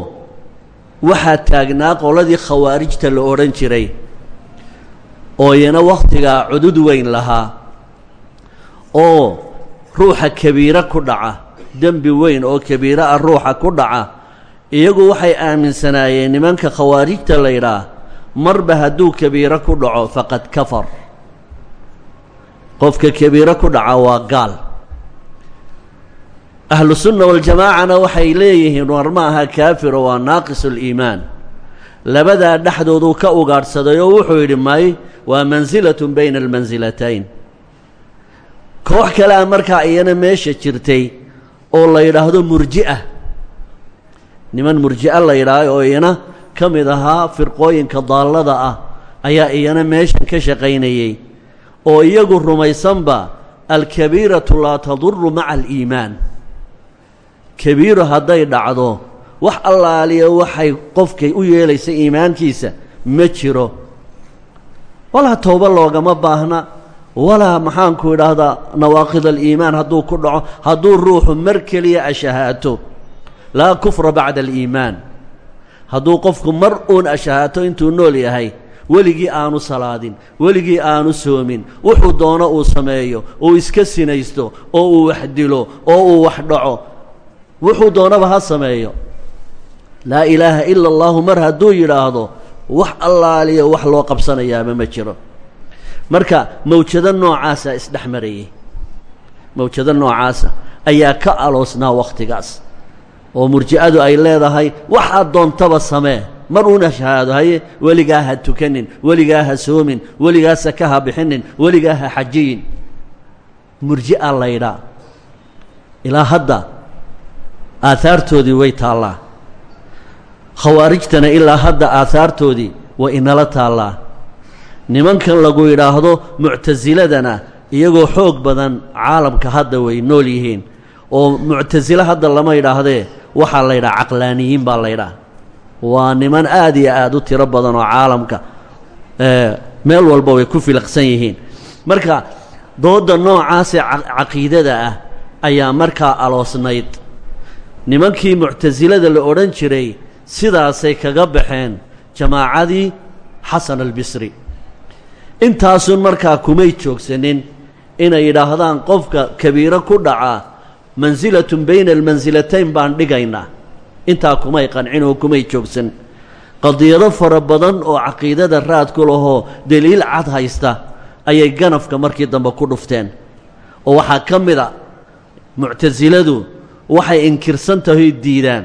waxaa taagnaa qoladii khawaarijta la odhan jiray. Oo iyana wakhtigaa cudud weyn lahaa. Oo ruuxa kabiiro ku dhaca dembi weyn oo kabiiro ah ruuxa ku dhaca iyagu waxay aaminsanaayeen nimanka khawaarijta la yidhaah marba hadduu kabiiro ku dhaco faqad kafar. Qofka kabiiro ku dhaca waa gaal. Ahlu sunna waljamaacana waxay leeyihiin war ma aha kaafiro waa naaqis اliimaan labadaa dhexdooduu ka ugaadhsaday wuxuu yidhi may waa mansilaة bayna almansilatayn koox kale a markaa iyana meesha jirtay oo la yidhaahdo murji'a niman murji'a la yidhaaho oo iyana ka mid ahaa firqooyinka daallada ah ayaa iyana meeshan ka shaqaynayey oo iyagu rumaysanba alkabiiratu laa taduru maca aliimaan kabiiro hadday dhacdo wax allaaliya waxay qofkay u yeelaysa iimaankiisa ma jiro. Walaa towbo loogama baahna walaa maxaanku idhaahdaa nawaaqid aliimaan hadduu ku dhaco hadduu ruuxu mar keliya ashahaato. Laa kufra bacda aliimaan hadduu qofku mar uun ashahaato intuu nool yahay weligii aanu salaadin weligii aanu soomin wuxuu doono uu sameeyo uu iska sinaysto oo uu wax dilo oo uu wax dhaco wuxuu doonaba ha sameeyo. Laa ilaaha ila allahu mar hadduu yidhaahdo wax allaaliya wax loo qabsanayaaba ma jiro marka mawjado noocaasa isdhex marayey mawjado noocaasa ayaa ka aloosnaa wakhtigaas oo murji'adu ay leedahay waxaad doontaba samee. Mar uuna shahaado haye weligaa ha tukanin weligaa ha soomin weligaa saka ha bixinin weligaa ha xajiyin. Murji'a laydhaa ilaa hadda aahaartoodii way taallaa. Khawaarijtana ilaa hadda aahaartoodii way inala taallaa nimankan lagu yidhaahdo muctasiladana iyagoo xoog badan caalamka hadda way nool yihiin. oo muctasile hadda lama yidhaahdee waxaa la yidhaha caqlaaniyiin baa la ydhaha waa niman aad iyo aad u tiro badan oo caalamka meel walba way ku filaqsan yihiin. Marka doodda noocaasee caqiidada ah ayaa markaa aloosnayd. Nimankii muctasilada la odhan jiray sidaasay kaga baxeen jamaacadii xasan albisri intaasun markaa kumay joogsanin inay yidhaahdaan qofka kabiiro ku dhaca mansilatun bayna almansilatayn baan dhigaynaa. Intaa kumay qancin oo kumay joogsan. Qadiyado fara badan oo caqiidada raad ku lahoo deliil cad haysta ayay ganafka markii dambe ku dhufteen. Oo waxaa ka mid a muctasiladu waxay inkirsan tahay diidaan.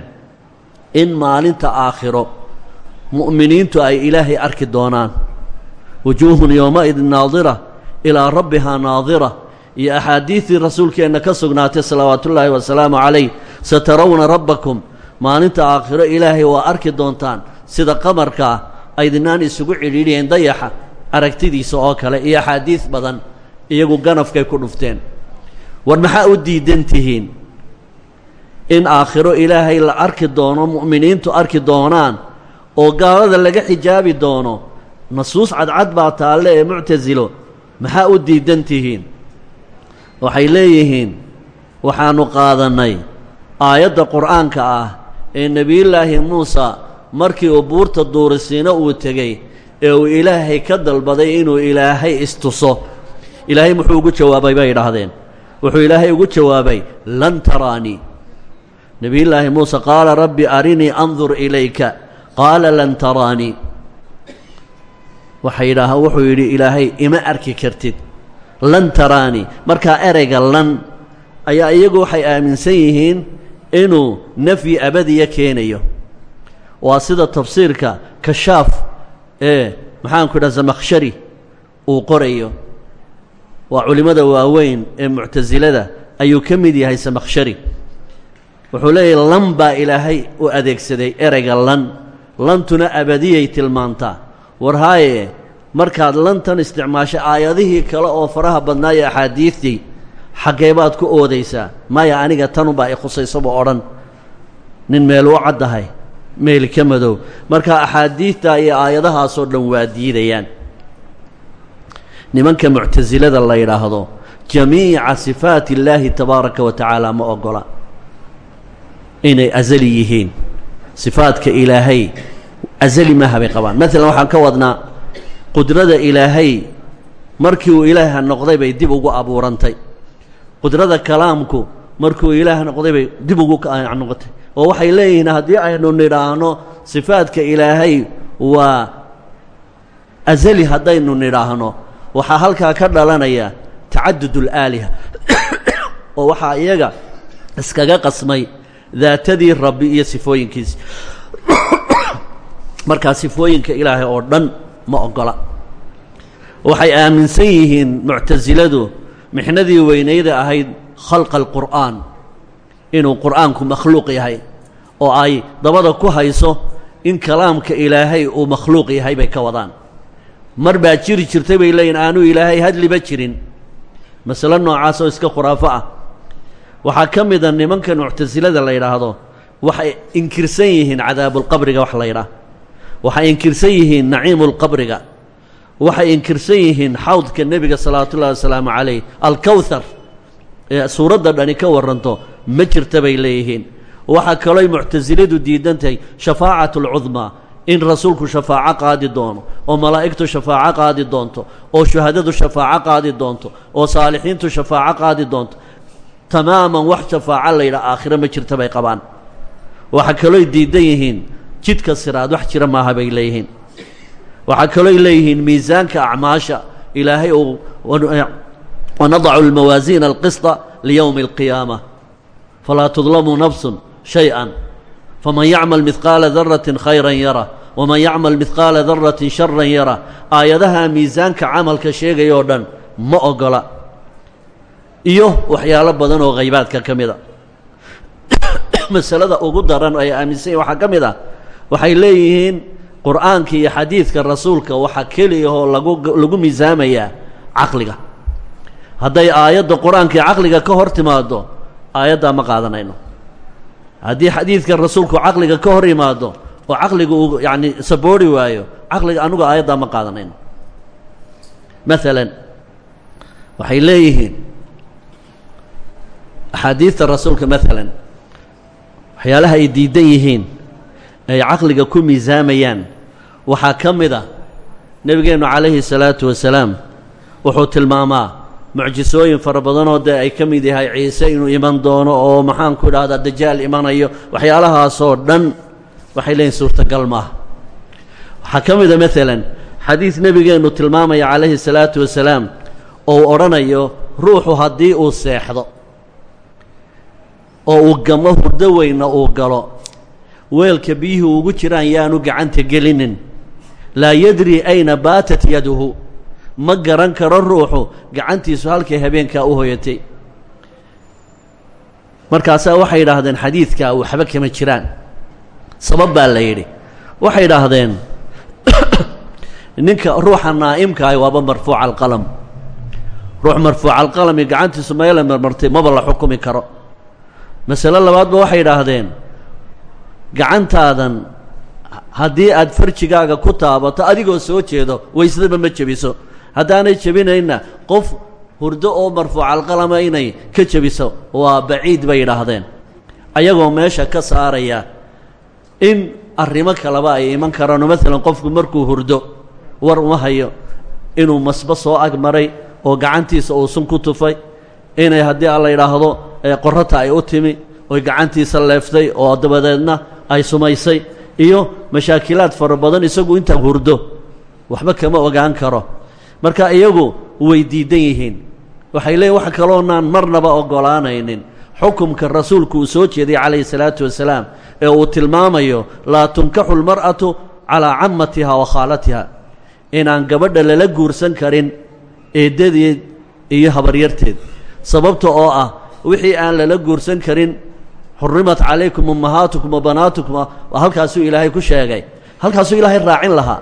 In maalinta aakhiro mu'miniintu ay ilaahay arki doonaan wujuuhun yowmaidin naadira ilaa rabbihaa naadira. Iyo axaadiidii rasuulkeenna ka sugnaatay salawaatullaahi wasalaamu calayh satarawna rabbakum. Maalinta aakhiro ilaahay waa arki doontaan sida qamarkaa aydinaan isugu cidhiidhiyeen dayaxa aragtidiisa oo kale iyo axaadiid badan iyagu ganafkay ku dhufteen. War maxaa u diidan tihiin in aakhiro ilaahay la arki doono mu'miniintu arki doonaan oo gaalada laga xijaabi doono nasuus cadcad baa taalle ee muctasilo maxaa u diidan tihiin? Waxay leeyihiin waxaannu qaadannay aayadda qur'aanka ah ee nebiyullaahi muusa markii uu buurta duurisiino uu tegey ee uu ilaahay ka dalbaday inuu ilaahay istuso. Ilaahay muxuu ugu jawaabay bay idhaahdeen wuxuu ilaahay ugu jawaabay lan taraanii nebiyullaahi muuse qaala rabbi arinii andur ilayka. Qaala lan taraanii waxay yidhaahaan wuxuu yidhi ilaahay ima arki kartid. Lan taraanii markaa ereyga lan ayaa iyagu waxay aaminsan yihiin inuu nafyi abadiya keenayo. Waa sida tafsiirka kashaaf ee maxaanku idhaha zamakhshari uu qorayo. Waa culimmada waaweyn ee muctasilada ayuu ka mid yahay samakhshari wuxuu leeyahy lan baa ilaahay u adeegsaday ereyga lan. Lantuna abadiyay tilmaantaa war haaye markaad lantan isticmaashay aayadihii kale oo faraha badnaayo axaadiidtii xaggee baad ku oodaysaa maya aniga tanunbaa i khusaysaba odhan. Nin meel u caddahay meeli ka madow. Marka axaadiidta iyo aayadahaasoo dhan waa diidayaan. Nimanka muctasilada la yidhaahdo jamiica sifaati illaahi tabaaraka wa tacaala ma ogola inay azali yihiin. Sifaadka ilaahay azali maaha bay qabaan. Maalan waxaan ka wadnaa qudrada ilaahay markii uu ilaaha noqday bay dib ugu abuurantay. Qudrada kalaamku markuu ilaah noqday bay dib ugu noqotay. Oo waxay leeyihiin haddii aynu nidhaahno sifaadka ilaahay waa azali haddaynu nidhaahno. Waxaa halkaa ka dhalanaya tacadud اlaaliha oo waxaa iyaga iskaga qasmay daatadii rabbi iyo sifooyinkiisi markaa sifooyinka ilaahay oo dhan ma ogola. Waxay aaminsan yihiin muctasiladu mixnadii weynayda ahayd khalqa alqur'aan inuu qur'aanku makhluuq yahay oo ay dabada ku hayso in kalaamka ilaahay uu makhluuq yahay bay ka wadaan. Mar baa jiri jirtay bay leeyihiin aanu ilaahay hadliba jirin. Masalo noocaas oo iska khuraafo ah. Waxaa ka mida nimankan muctasilada la yidhaahdo waxay inkirsan yihiin cadaabulqabriga wax la yidhaah waxay inkirsan yihiin naciimulqabriga waxay inkirsan yihiin xawdka nebiga salawaatu ullahi wasalaamu calayh. Alkowthar ee suuradda dhani ka warranto ma jirta bay leeyihiin. Waxaa kalooy muctasiladu diidan tahay shafaacat alcudmaa in rasuulku shafaaco qaadi doono oo malaa'igtu shafaaco qaadi doonto oo shuhadadu shafaaco qaadi doonto oo saalixiintu shafaaco qaadi doonto tamaaman wax shafaaco la yidhaha aakhiro ma jirta bay qabaan. Waxaa kalooy diidan yihiin jidka siraad wax jira maaha bay leeyihiin. Waxaa kalooy leeyihiin miisaanka acmaasha ilaahay uu wanadacu lmawaasiina alqisطa liyowmi اlqiyaama falaa tudlamu nafsun shay-an. Faman yacmal midqaala daratin khayran yara. Waman yacmal midqaala daratin sharan yara. Aayadaha miisaanka camalka sheegaya oo dhan ma ogola. Iyo waxyaalo badan oo khaybaadka ka mida masalada ugu daran ay aaminsan waxaa ka mid ah waxay leeyihiin qur'aanka iyo xadiidka rasuulka waxaa keliyahoo lagu lagu miisaamayaa caqliga. Hadday aayadda qur'aanka iyo caqliga ka hor timaado aayaddaa ma qaadanayno. Haddii xadiidka rasuulku caqliga ka hor yimaado oo caqliga uu yacni saboori waayo caqliga anugu aayaddaa ma qaadanayno. Maalan waxay leeyihiin axaadiidta rasuulka maalan waxyaalaha ay diidan yihiin ay caqliga ku miisaamayaan waxaa ka mid a nebigeennu calayhi salaatu wasalaam wuxuu tilmaamaa mucjisooyin fara badanoo dee ay ka mid yahay ciise inuu iman doono oo maxaanku idhahdaa dajaal imanayo waxyaalahaasoo dhan waxay leeyihiin suurtagal maaha waxaa ka mid a maalan xadiid nebigeennu tilmaamaya calayhi salaatu wasalaam oo uu odhanayo ruuxu haddii uu seexdo oo uu gamo hurdo weynna uu galo weelka biyuhu ugu jiraan yaanu gacanta gelinin. Laa yadri ayna baatat yaduhu. Ma garan karo ruuxu gacantiisu halkay habeenkaa u hoyatay. Markaasaa waxay idhaahdeen xadiidkaa waxba kama jiraan. Sabab baa la yidhi. Waxay idhaahdeen ninka ruuxa naa'imkaahi waaba marfuuca alqalam. Ruux marfuuca alqalami gacantiisu meela marmartay maba la xukumi karo. Masale labaadba waxay idhaahdeen gacantaadan haddii aad farjigaaga ku taabato adigoo soo jeedo waysadaba ma jebiso. Haddaanay jebinayna qof hurdo oo marfuucalqalama inay ka jebiso waa baciid bay yidhaahdeen. Ayagoo meesha ka saaraya in arrimo kaleba ay iman karaano maalan qofku markuu hurdo war uma hayo inuu masba soo ag maray oo gacantiisa uu sun ku tufay inay haddii la yidhaahdo qorrata ay u timi oy gacantiisa leeftay oo dabadeedna ay sumaysay iyo mashaakilaad fara badan isagu intaa hurdo waxba kama ogaan karo. Marka iyagu way diidan yihiin. Waxay leeyiin wax kaloonaan marnaba oggolaanaynin. Xukumka rasuulku uu soo jeeday calayhi salaatu wasalaam ee uu tilmaamayo laa tunkaxu lmar'atu calaa cammatiha wa khaalatiha inaan gabadha lala guursan karin eeddadeed iyo habaryarteed. Sababta oo ah wixii aan lala guursan karin xurimat calaykum ummahaatukum wa banaatukum halkaasuu ilaahay ku sheegay halkaasuu ilaahay raacin lahaa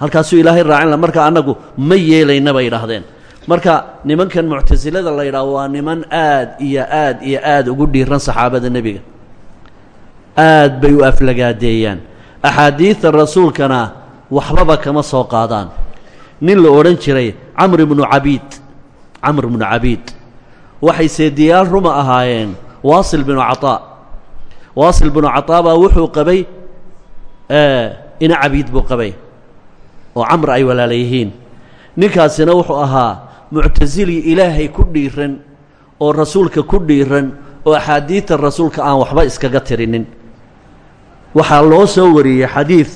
halkaasuu ilaahay raacin lahaa marka annagu ma yeelayna bay idhaahdeen marka nimankan muctasilada la yidhaahdo waa niman aad iyo aad iyo aad ugu dhiiran saxaabada nebiga aad bay u aflagaadeeyaan axaadiidta rasuulkana waxbaba kama soo qaadaan nin la odhan jiray camr ibnu cabiid camr ibnu cabiid waxay seediyaal ruma ahaayeen waasil binu caطaa waasil binu caطaa baa wuxuu qabay ina cabiid buu qabay oo camr ay walaala yihiin. Ninkaasina wuxuu ahaa muctasili ilaahay ku dhiiran oo rasuulka ku dhiiran oo axaadiidta rasuulka aan waxba iskaga tirinin. Waxaa loo soo wariyey xadiid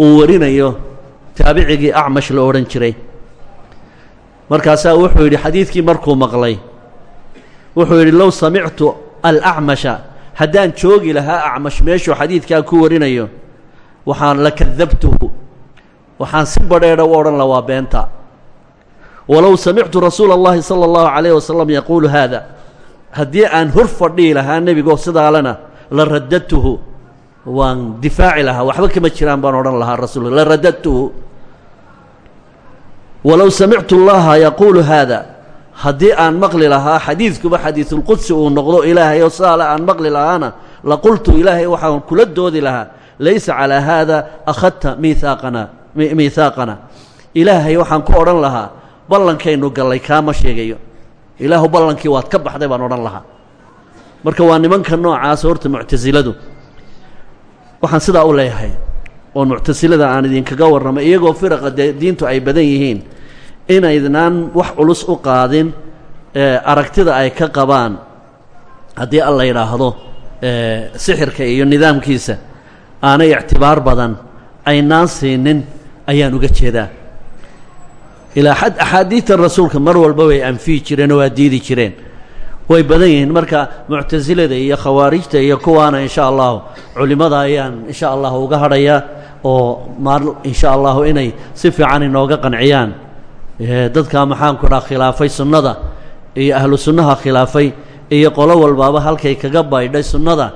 uu warinayo taabicigii acmash la odhan jiray. Markaasaa wuxuu yidhi xadiidkii markuu maqlay wuxuu yidhi low samictu alacmasha haddaan joogi lahaa acmash meeshuu xadiidkaa ku warinayo waxaan la kadabtuhu waxaan si badheedha u odhan la waa beenta walow samictu rasuula اllahi salى اllahu عalayh wasalam yaquulu haada haddii aan hor fadhihi lahaa nebigo sidaalena la radadtuhu waan difaaci lahaa waxba kama jiraan baan odhan lahaa rasuulka la radadtuhu walow samictu اllaha yaquulu haada haddii aan maqli lahaa xadiidkuba xadiisulqudsi uu noqdo ilaahay oo sidaale aan maqli lahaana laqultu ilaahay waxaan kula doodi lahaa laysa calaa haada akhadta miihaaqana miihaaqana ilaahay waxaan ku odhan lahaa ballankaynu gallay kaama sheegayo. Ilaahu ballankii waad ka baxday baan odhan lahaa. Marka waa nimanka noocaas horta muctasiladu waxaan sidaa u leeyahay oon muctasilada aan idinkaga warramay iyagoo firaqa dee diintu ay badan yihiin inaydnaan wax culus u qaadin aragtida ay ka qabaan. Haddii alla yidhaahdo sixirka iyo nidaamkiisa aanay ictibaar badan aynaan siinin ayaan uga jeedaa. Ilaa xad axaadiidta rasuulka mar walba way anfiyi jireen waa diidi jireen. Way badan yihiin. Marka muctasilada iyo khawaarijta iyo kuwaana insha allahu culimmada ayaan insha allahu uga hadhayaa oo maal insha allahu inay si fiican inooga qanciyaan dadka maxaanku dhaha khilaafay sunnada iyo ahlu sunnaha khilaafay iyo qolo walbaaba halkay kaga baydhay sunnada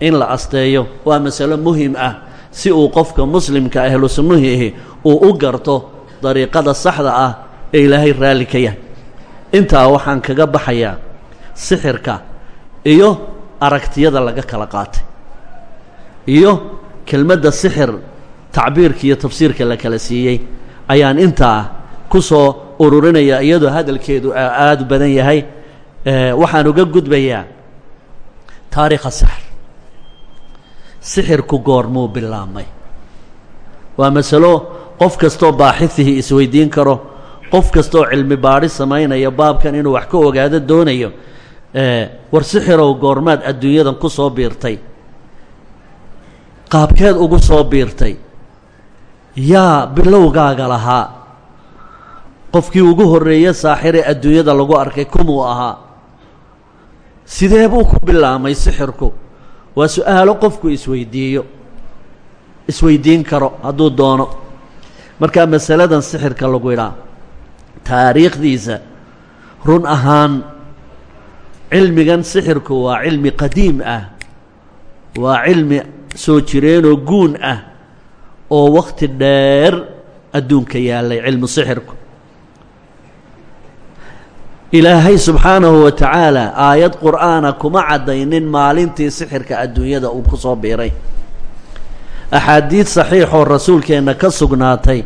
in la asteeyo. Waa masalo muhiim ah si uu qofka muslimka ahlu sunnihiihi uu u garto dariiqada saxda ah ee ilaahay raalli ka yahay. Intaa waxaan kaga baxayaa sixirka iyo aragtiyada laga kala qaatay iyo kelmadda sixir tacbiirka iyo tafsiirka la kala siiyey. Ayaan intaa ku soo ururinayaa iyadoo hadalkeedu aada badan yahay waxaan uga gudbayaa taariikha sixir sixirku goormuu bilaabmay. Waa masalo qof kastoo baaxihii isweydiin karo qof kastoo cilmi baadhi samaynaya baabkan inuu wax ka ogaado doonayo war sixirow goormaad adduunyadan ku soo biirtay. Qaabkeed ugu soo biirtay. Yaa bilowgaaga lahaa qofkii ugu horreeye saaxiree adduunyada lagu arkay kumuu ahaa. Sidee buu ku bilaamay sixirku? Waa su'aalo qofku isweydiiyo isweydiin karo hadduu doono. Markaa masaladan sixirka lagu idhaa taariikhdiisa run ahaan cilmigan sixirku waa cilmi qadiim ah waa cilmi soo jireenoo guun ah oo wakhti dheer adduunka yaallay cilmu sixirku ilaahay subxaanahu wa tacaala aayad qur'aana kuma caddaynin maalintii sixirka adduunyada uu ku soo biiray. Axaadiid saxiixoo rasuulkeenna ka sugnaatay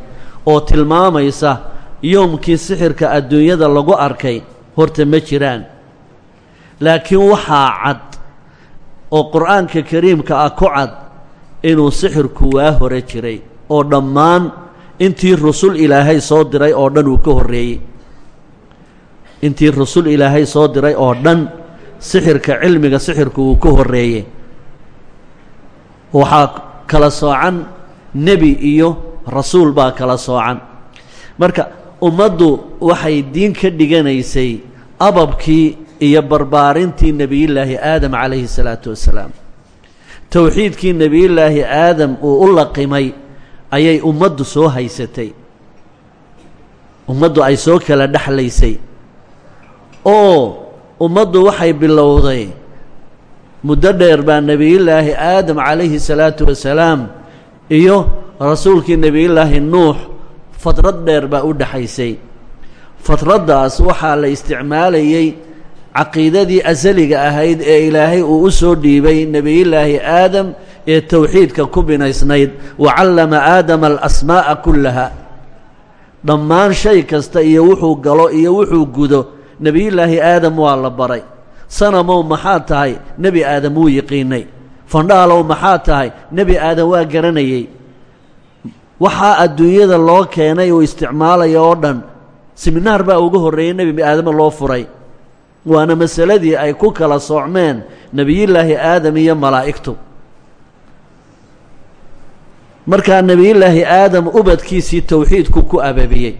oo tilmaamaysa yoomkii sixirka adduunyada lagu arkay horta ma jiraan. Laakiin waxaa cad oo qur'aanka kariimka ah ku cad inuu sixirku waa hore jiray oo dhammaan intii rusul ilaahay soo diray oo dhan uu ka horreeyey intii rusul ilaahay soo diray oo dhan sixirka cilmiga sixirku uu ka horreeyey. Waxaa kala soocan nebi iyo rasuul baa kala soocan. Marka ummaddu waxay diin ka dhiganaysay ababkii iyo barbaarintii nebiyullaahi aadam calayhi salaatu wassalaam towxiidkii nebiyullaahi aadam uu u laqimay ayay ummaddu soo haysatay. Ummaddu ay soo kala dhexlaysay oo ummaddu waxay bilowday muddo dheer baa nebiyullaahi aadam calayhi salaatu wasalaam iyo rasuulkii nebiyullaahi nuux fadrad dheer baa u dhexaysay fadraddaas waxaa la isticmaalayey caqiidadii asaliga ahayd ee ilaahay uu u soo dhiibay nebiyullaahi aadam ee towxiidka ku binaysnayd wa callama aadama alasmaa'a kullaha. Dhammaan shay kasta iyo wuxuu galo iyo wuxuu gudo nebiyullaahi aadam waa la baray. Sanamow maxaa tahay? Nebi aadam wuu yiqiinay. Fandhaalow maxaa tahay? Nebi aadam waa garanayey waxaa adduunyada loo keenay uu isticmaalayo oo dhan siminaar baa ugu horreeyey nebi aadama loo furay. Waana masaladii ay ku kala soocmeen nebiyullaahi aadam iyo malaa'igtu. Markaa nebiyullaahi aadam ubadkiisii towxiidku ku ababiyey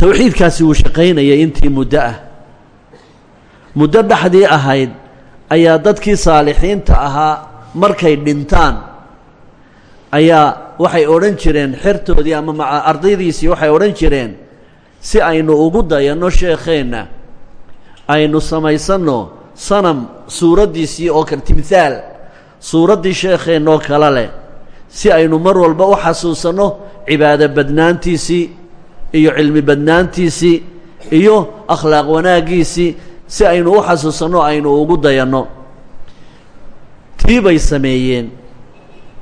towxiidkaasi wuu shaqaynayay intii muddo ah. Muddo dhexdii ahayd ayaa dadkii saalixiinta ahaa markay dhintaan. Ayaa waxay odhan jireen xertoodii ama maca ardaydiisii waxay odhan jireen si aynu ugu dayanno sheekheenna aynu samaysanno sanam suuraddiisii oo kale timhaal suuraddii sheekheenna oo kale leh si aynu mar walba u xasuusanno cibaado badnaantiisii iyo cilmi badnaantiisii iyo akhlaaq wanaaggiisii si aynu u xasuusanno aynu ugu dayanno. Tii bay sameeyeen.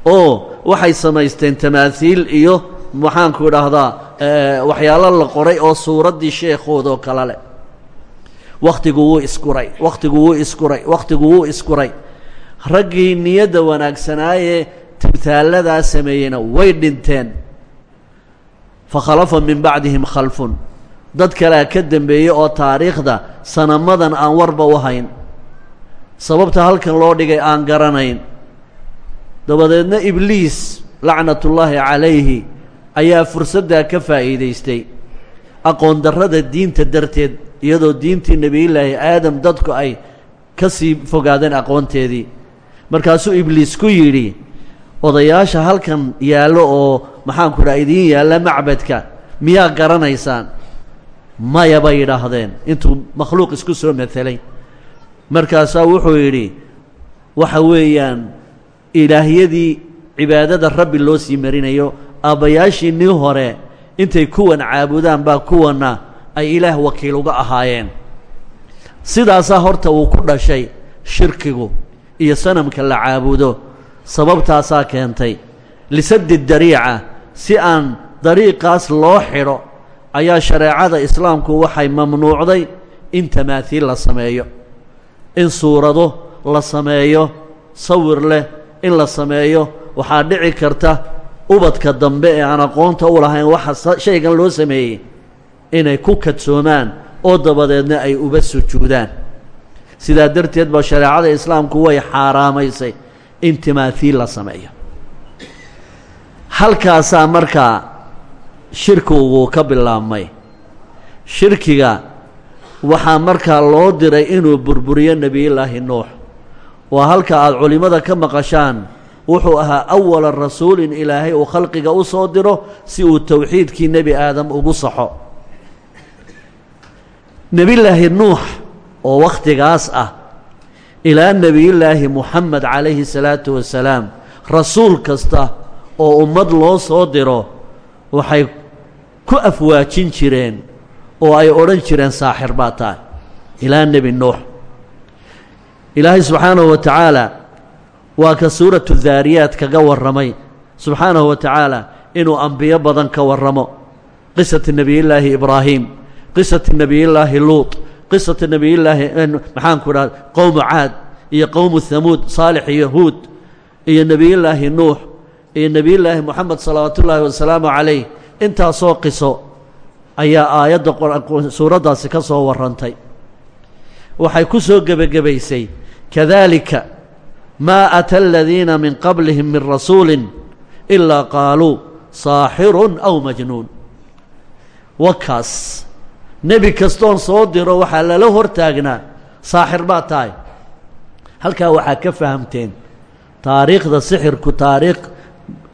Oo waxay samaysteen tamaasiil iyo maxaanku idhaahdaa waxyaalo la qoray oo suuraddii sheekhoodoo kale leh. Wakhtigu wuu iskuray wakhtigu wuu iskuray wakhtigu wuu iskuray. Raggii niyadda wanaagsanaayee timhaaladaa sameeyeyna way dhinteen fakhalafa min bacdihim khalfun dad kalea ka dembeeyey oo taariikhda sanamadan aan warba u hayn sababta halkan loo dhigay aan garanayn dabadeedna ibliis lacnatullaahi calayhi ayaa fursaddaa ka faa'iidaystay aqoon darrada diinta darteed iyadoo diintii nebiyullaahi aadam dadku ay ka sii fogaadeen aqoonteedii markaasuu ibliis ku yidhi odayaasha halkan yaallo oo maxaanku dhaha idiin yaalla macbadka miyaa garanaysaan? Maya bay yidhaahdeen. Intuu makhluuq isku soo matalay. Markaasaa wuxuu yidhi waxa weeyaan ilaahyadii cibaadada rabbi loo sii marinayo aabbayaashii hore intay kuwan caabudaan baa kuwanna ay ilaah wakiil uga ahaayeen. Sidaasaa horta uu ku dhashay shirkigu iyo sanamka la caabudo sababtaasaa keentay. Lisadi dariica si aan dariiqaas loo xidho ayaa shareecada islaamku waxay mamnuucday in tamaaiil la sameeyo in suurado la sameeyo sawir leh in la sameeyo. Waxaa dhici karta ubadka dambe ee aan aqoonta u lahayn waxa shaygan loo sameeyey inay ku kadsoomaan oo dabadeedna ay uba sujuudaan. Sidaa darteed ba shareecada islaamku way xaaraamaysay in timaaiil la sameeyo. Halkaasaa markaa shirkigu ka bilaabmay. Shirkiga waxaa markaa loo diray inuu burburiyo nebiyullaahi nuux. Waa halka aad culimmada ka maqashaan wuxuu ahaa awala rasuulin ilaahay uu khalqiga u soo diro si uu towxiidkii nebi aadam ugu saxo. Nebillaahi nuux oo wakhtigaas ah ilaa nebiyullaahi muxamed calayhi salaatu wasalaam. Rasuul kasta oo ummad loo soo diro waxay ku afwaajin jireen oo ay odhan jireen saaxir baa tahay. Ilaa nebi nuux. Ilaahay subxaanahu wa tacaala waa ka suuratu daariyaat kaga warramay. Subxaanahu wa tacaala inuu ambiyo badan ka warramo. Qisati nebiyillaahi ibraahim qisati nebiyillaahi luut qisati nebiyillaahi maxaanku dhaha qowmu caad iyo qowmu hamuud saalix iyo huud iyo nebiyullaahi nuux iyo nebiyullaahi moxamed salawaatu ullaahi wasalaamu calayh. Intaasoo qiso ayaa aayadda suuraddaasi ka soo warrantay. Waxay ku soo gebagabaysay kadaalika maa ata aladiina min qablihim min rasuulin ilaa qaaluu saaxirun aw majnuun. Wakaas nebi kastoon soo diro waxaa lala hortaagnaa. Saaxir baa tahay. Halkaa waxaa ka fahamteen taariikhda sixirku taariikh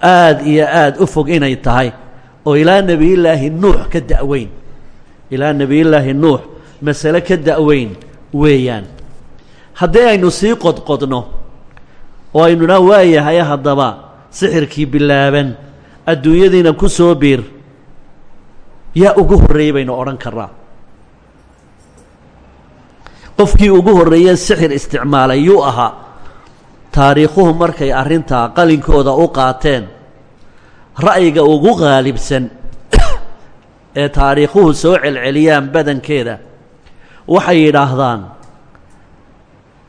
aad iyo aad u fog inay tahay oo ilaa nebiyullaahi nuux ka da'weyn. Ilaa nebiyullaahi nuux masale ka da'weyn weeyaan. Haddii aynu sii qodqodno oo aynuna waayahay haddaba sixirkii bilaaban adduunyadiina ku soo biir yaa ugu horreeyey baynu odhan karnaa qofkii ugu horreeye sixir isticmaalay yuu ahaa. Taariikhuhu markay arrintaa qalinkooda u qaateen ra'yiga ugu qaalibsan ee taariikhuhu soo celceliyaan badankeeda waxay yidhaahdaan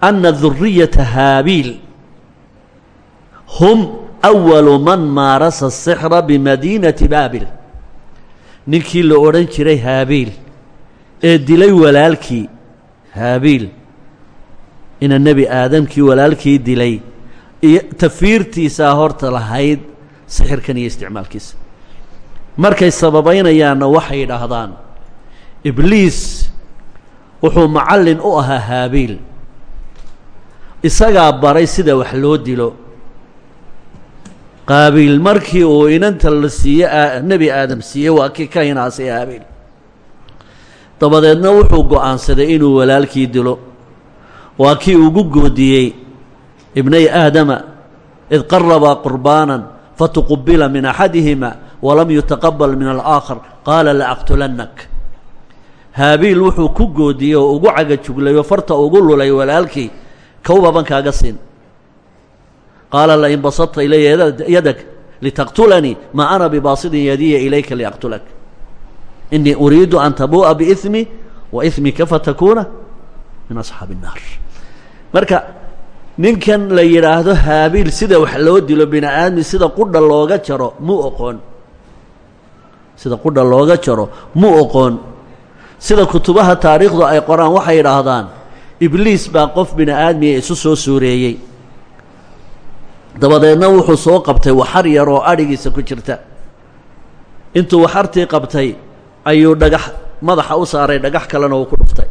anna duriyata haabiil hum awalu man maarasa asixra bimadiinati baabil ninkii la odhan jiray haabiil ee dilay walaalkii haabiil ina nebi aadamkii walaalkii dilay. Iyo tafiirtiisaa horta lahayd sixirkan iyo isticmaalkiisa. Markay sababaynayaanna waxay yidhaahdaan ibliis wuxuu macallin u ahaa haabiil isagaa baray sida wax loo dilo qaabiil markii uu inanta la siiye nebi aadam siiyey waa kii ka hinaasay haabiil dabadeedna wuxuu go'aansaday inuu walaalkii dilo. Waa kii ugu goodiyey ibnay aadama id qarabaa qurbaanan fatuqubila min axadihima walam yutaqabal min alaakhar qaala laaqtulannak haabiil wuxuu ku goodiyey oo ugu cagajuglayo farta ugu lulay walaalkii kowbaban kaaga siin qaala lain basadta ilaya yadak litaqtulanii ma ana bibaasidin yadiya ilayka liaqtulak inii uriidu an tabuu'a biismi wa ismika fatakuuna min asxaabi الnaar marka ninkan la yidhaahdo haabiil sida wax loo dilo bini aadmi sida qudha looga jaro mu oqoon sida qudha looga jaro mu oqoon sida kutubaha taariikhdu ay qoraan waxay idhaahdaan ibliis baa qof bini aadmiya isu soo suureeyey dabadeedna wuxuu soo qabtay waxar yar oo adhigiisa ku jirta. Intuu waxartii qabtay ayuu dhagax madaxa u saaray dhagax kalena uu ku dhuftay.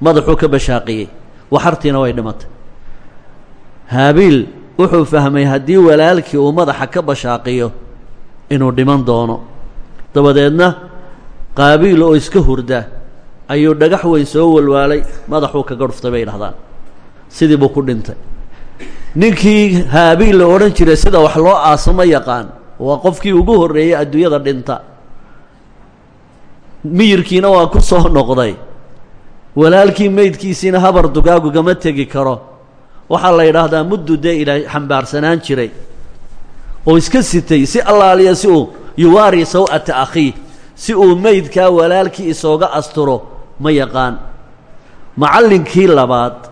Madaxuu ka bashaaqiyey. Waxartiina way dhimatay. Haabiil wuxuu fahmay haddii walaalkii uu madaxa ka bashaaqiyo inuu dhiman doono. Dabadeedna qaabiil oo iska hurda ayuu dhagax weyn soo walwaalay madaxuu kaga dhuftay bay dhahdaan sidii buu ku dhintay ninkii haabiil la odhan jiray sida wax loo aasamo yaqaan. Waa qofkii ugu horreeyey adduunyada dhinta. Miyirkiina waa ku soo noqday. Walaalkii meydkiisiina habar dugaagu gama tegi karo. Waxaa la yidhaahdaa muddu dee ilaa xambaarsanaan jiray. Oo iska sitay si allaaliya si uu yuwaari saw'ata akhiih si uu meydkaa walaalkii isooga asturo ma yaqaan. Macallinkii labaad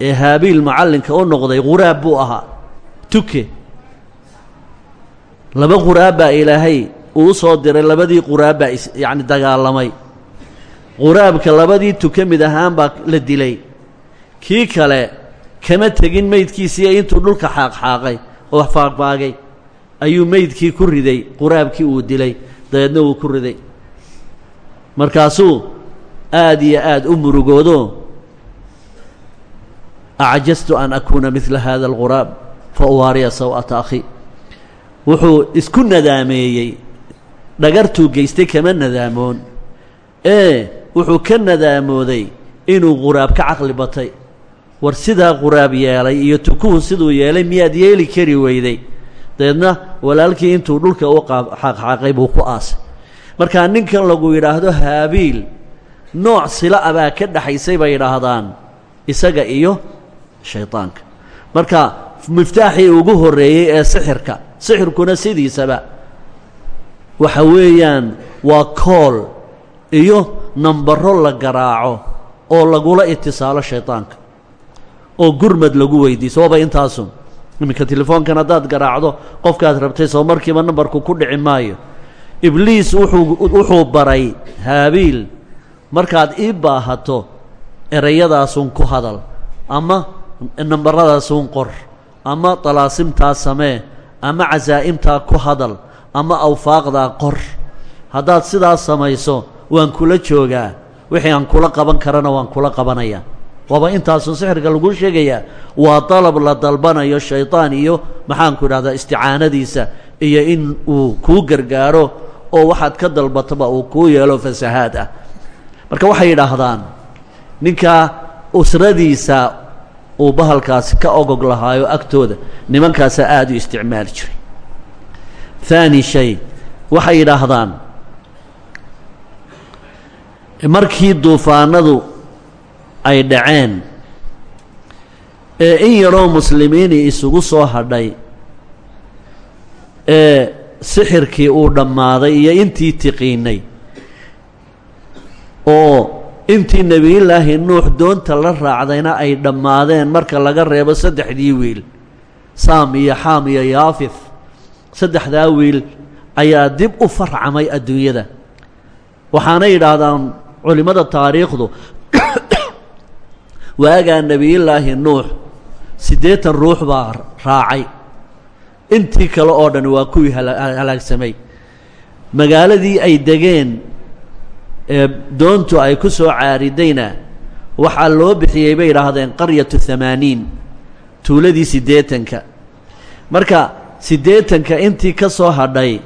ee haabiil macallinka u noqday quraab buu ahaa. Tuke. Laba quraab baa ilaahay uu soo diray labadii quraab baa yacni dagaalamay. Quraabka labadii tuke mid ahaan baa la dilay. Kii kale kama tegin meydkiisiiyo intuu dhulka xaaqxaaqay oo faaqfaagay ayuu meydkii ku riday quraabkii uu dilay dabeedna wuu ku riday. Markaasuu aad iyo aad u murugoodo acjaztu an akuuna midla hada alquraab fa uwaariya saw'ata akhi wuxuu isku nadaameeyey dhagartuu geystay kama nadaamoon ee wuxuu ka nadaamooday inuu quraab ka caqli batay war sidaa quraab yeelay iyo tukuhu siduu yeelay miyaad yeeli kari weyday dabeedna walaalkii intuu dhulka u xaaqxaaqay buu ku aasay markaa ninkan lagu yidhaahdo haabiil nooc sila a baa ka dhexaysay bay yidhaahdaan isaga iyo shaydaanka marka miftaaxii ugu horreeyey ee sixirka sixirkuna sidiisaba waxa weeyaan waa kool iyo nambaro la garaaco oo lagula itisaalo shaydaanka oo gurmad lagu weydiiso waaba intaasun iminka telefoonkan haddaad garaacdo qofkaad rabtay soo markiiba nambarku ku dhici maayo. Ibliis wuxuu wuxuu baray haabiil markaad ii baahato erayadaasun ku hadal ama nambaradaasun qor ama dalaasimtaa samee ama casaa'imtaa ku hadal ama awfaaqdaa qor haddaad sidaas samayso waan kula joogaa wixii aan kula qaban karana waan kula qabanayaa waaba intaasun sixirka laguu sheegayaa waa dalab la dalbanayo shaydaan iyo maxaanku idhahdaa isticaanadiisa iyo in uu kuu gargaaro oo waxaad ka dalbataba uu kuu yeelo fasahaad ah marka waxay yidhaahdaan ninkaa usradiisa uu bahalkaasi ka ogog lahaayo agtooda nimankaasaa aada u isticmaali jiray. Haani shay waxay yidhaahdaan markii duufaanadu ay dhaceen ee in yaroo muslimiini isugu soo hadhay ee sixirkii uu dhammaaday iyo intii tiqiinay oo intii nebiyullaahi nuux doonta la raacdayna ay dhammaadeen marka laga reebo saddexdii wiil saam iyo xaam iyo yaafif saddexdaa wiil ayaa dib u farcamay adduunyada. Waxaana yidhaahdaan culimmada taariikhdu waagaa nebiyullaahi nuux siddeetan ruux baa raacay. Intii kale oo dhan waa kuwii halaagsamay. Magaaladii ay degeen ee doontu ay ku soo caaridayna waxaa loo bixiyey bay idhaahdeen qaryatu hamaaniin tuuladii siddeetanka. Marka siddeetanka intii ka soo hadhay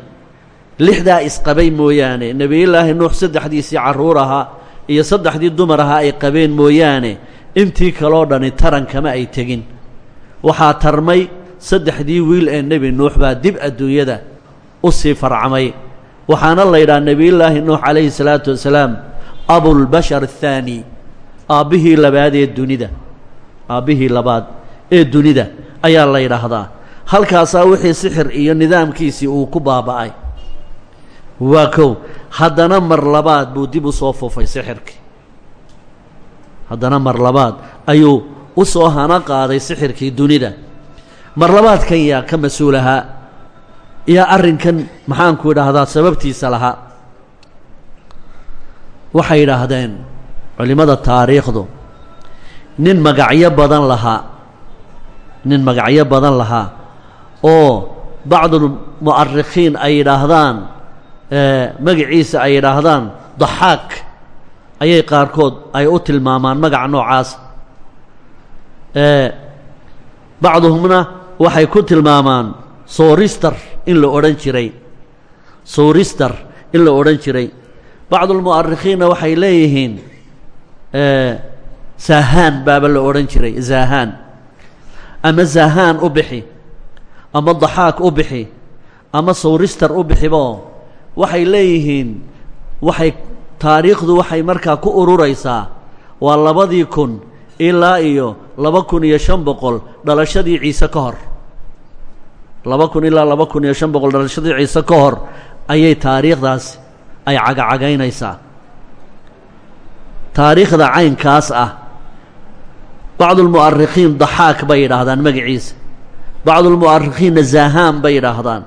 lixdaa isqabay mooyaane nebiyullaahi nuux saddexdiisii carruur ahaa iyo saddexdii dumar ahaa ay qabeen mooyaane intii kaloo dhani tarankama ay tegin. Waxaa tarmay saddexdii wiil ee nebi nuux baa dib adduunyada u sii farcamay waxaana la yidhaha nebiyullaahi nuux calayhi salaatu wasalaam abulbashar athaani aabbihii labaad ee dunida. Aabbihii labaad ee dunida ayaa la yidhaahdaa. Halkaasaa wixii sixir iyo nidaamkiisii uu ku baaba'ay. Waa kow haddana mar labaad buu dib u soo fufay sixirkii. Haddana mar labaad ayuu u soo hana qaaday sixirkii dunida. Mar labaadkan yaa ka mas'uul ahaa yaa arrinkan maxaanku idhaahdaa sababtiisa lahaa waxay yidhaahdeen culimmada taariikhdu nin magacyo badan lahaa nin magacyo badan lahaa oo bacdulmu'arikhiin ay yidhaahdaan magaciisa ay yidhaahdaan daxaak ayay qaarkood ay u tilmaamaan magaca noocaas. Bacduhumna waxay ku tilmaamaan soorister in la odhan jiray. Soorister in la odhan jiray. Bacdulmu'arikhiinna waxay leeyihiin zahaan baaba la odhan jiray zahaan ama zahaan u bixi ama daxaak u bixi ama sawrister u bixiboo waxay leeyihiin waxay taariikhdu waxay markaa ku ururaysaa waa labadii kun ilaa iyo laba kun iyo shan boqol dhalashadii ciise ka hor laba kun ilaa laba kun iyo shan boqol dhalashadii ciise ka hor ayay taariikhdaas ay cagacagaynaysaa taariikhda caynkaas ah bacdulmu'arikhiin daxaak bay yidhaahdaan magaciisa bacdulmu'arikhiinna zahaan bay yidhaahdaan.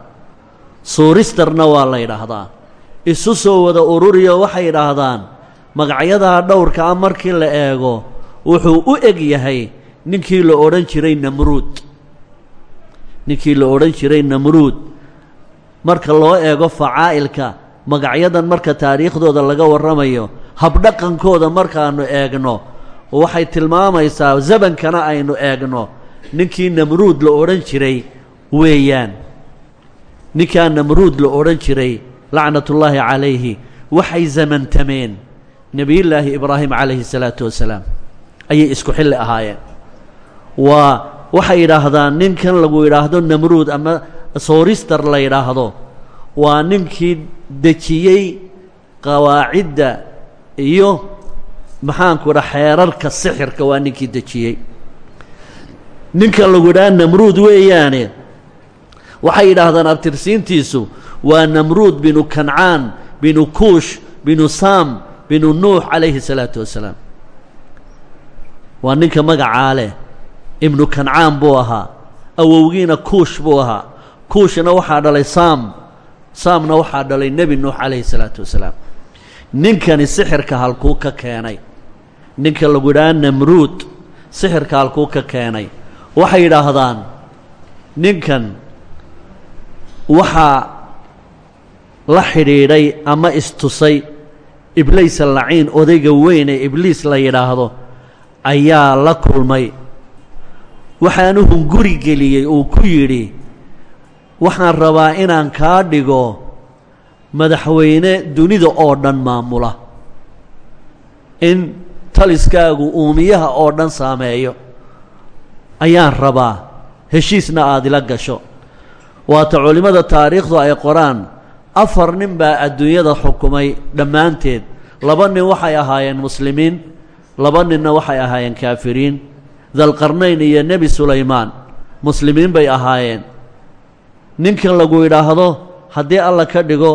Suuristerna waa la yidhaahdaa. Isu soo wada ururiyo waxay yidhaahdaan magacyadaa dhowrka ah markii la eego wuxuu u eg yahay ninkii la odhan jiray namruud ninkii la odhan jiray namruud marka loo eego facaa'ilka magacyadan marka taariikhdooda laga warramayo habdhaqankooda markaannu eegno waxay tilmaamaysaa zabankana aynu eegno. Ninkii namruud la odhan jiray weeyaan. Ninkaa namruud la odhan jiray lacnatullaahi calayhi waxay zamantameen. Nebiyullaahi ibraahim calayhi salaatu wasalaam. Ayay isku xilli ahaayeen. Waa waxay yidhaahdaan ninkan lagu yidhaahdo namruud ama soorister la yidhaahdo waa ninkii dejiyey qawaacidda iyo maxaanku idha xeerarka sixirka waa ninkii dejiyey. Ninkan lagu yidhaha namruud weeyaane waxay yidhaahdaan abtirsiintiisu waa namruud binu kancaan binu kuush binu saam binu nuux calayhi salaatu wasalaam. Waa ninka magacaa leh ibnu kancaan buu ahaa. Awowgiina kuush buu ahaa. Kuushna waxaa dhalay saam. Saamna waxaa dhalay nebi nuux calayhi salaatu wasalaam. Ninkani sixirka halkuu ka keenay. Ninka lagu yidhaha namruud sixirka halkuu ka keenay. Waxay yidhaahdaan ninkan waxaa la xidhiidhay ama istusay ibliis laciin odayga weyn ee ibliis la yidhaahdo ayaa la kulmay waxaanu hunguri geliyey uu ku yidhi waxaan rabaa inaan kaa dhigo madaxweyne dunida oo dhan maamula. In taliskaagu uumiyaha oo dhan saameeyo ayaan rabaa heshiisna aad ila gasho. Waata culimmada taariikhdu ay qoraan afar nin baa adduunyada xukumay dhammaanteed. Laba nin waxay ahaayeen muslimiin laba ninna waxay ahaayeen kaafiriin dalqarnayn iyo nebi sulaymaan. Muslimiin bay ahaayeen. Ninkan lagu yidhaahdo haddii alla ka dhigo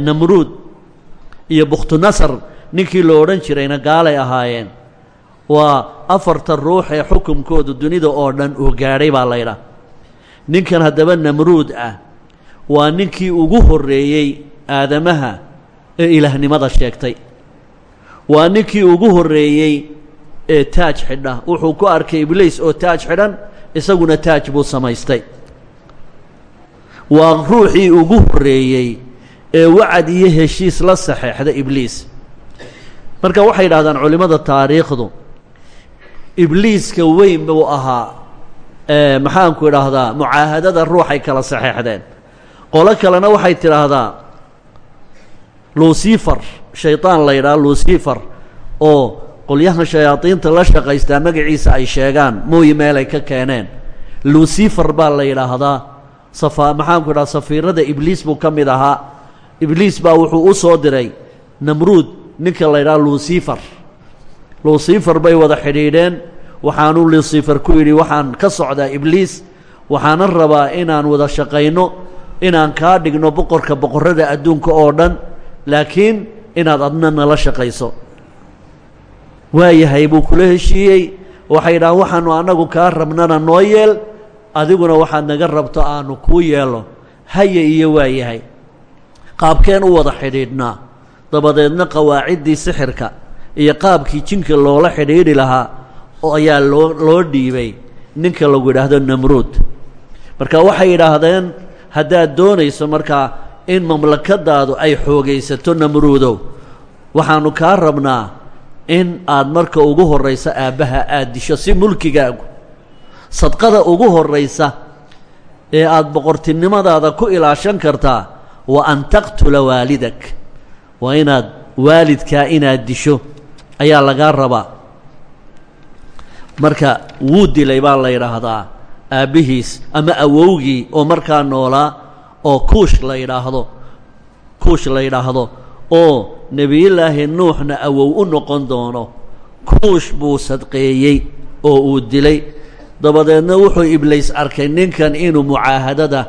namruud iyo bukhtunasar ninkii la odhan jirayna gaalay ahaayeen. Waa afarta ruux ee xukumkooda dunida oo dhan uu gaadhay baa laydhaah ninkan haddaba namruud ah waa ninkii ugu horreeyey aadamaha ee ilaahnimada sheegtay. Waa ninkii ugu horreeyey ee taaj xidha. Wuxuu ku arkay ibliis oo taaj xidhan isaguna taaj buu samaystay. Waa ruuxii ugu horreeyey ee wacad iyo heshiis la saxeexda ibliis. Marka waxay yidhahdaan culimmada taariikhdu ibliiska weyn buu ahaa maxaanku idhaahdaa mucaahadada ruuxay kala saxeexdeen. Qolo kalena waxay tidhaahdaa lucifer shayطaan la yidhaha lucifer oo qolyahan shayaadiinta la shaqaystaa magaciisa ay sheegaan mooyi meelay ka keeneen. Lucifer baa la yidhaahdaa safa maxaanku idhaha safiirada ibliis buu ka mid ahaa. Ibliis baa wuxuu u soo diray namruud ninka la yidhaha lucifer. Lucifer bay wada xidhiidheen waxaanuu lucifer ku yidhi waxaan ka socdaa ibliis waxaana rabaa inaan wada shaqayno inaan kaa dhigno boqorka boqorrada adduunka oo dhan laakiin inaad adna nala shaqayso waayahay buu kula heshiiyey. Waxay yidhahaan waxaanu annagu kaa rabnana noo yeel adiguna waxaad naga rabto aanu kuu yeelo. Haya iyo waayahay. Qaabkeen u wada xidhiidhnaa dabadeedna qawaaciddii sixirka iyo qaabkii jinka loola xidhiidhi lahaa ayaa loo loo dhiibay. Ninka lagu yidhaahdo namruud. Marka waxay yidhaahdeen haddaad doonayso markaa in mamlakadaadu ay xoogaysato namruudow waxaanu kaa rabnaa in aad marka ugu horraysa aabbaha aad disho si mulkigaagu. Sadqada ugu horraysa ee aada boqortinimadaada ku ilaashan kartaa wa an taqtula waalidak. Waa inaad waalidkaa inaad disho ayaa lagaa rabaa. Marka wuu dilay baa la yidhaahdaa aabbihiis ama awowgii oo markaa noolaa oo kuush la yidhaahdo kuush la yidhaahdo oo nebiyullaahi nuuxna awow u noqon doono kuush buu sadqeeyey oo uu dilay. Dabadeedna wuxuu ibliis arkay ninkan inuu mucaahadada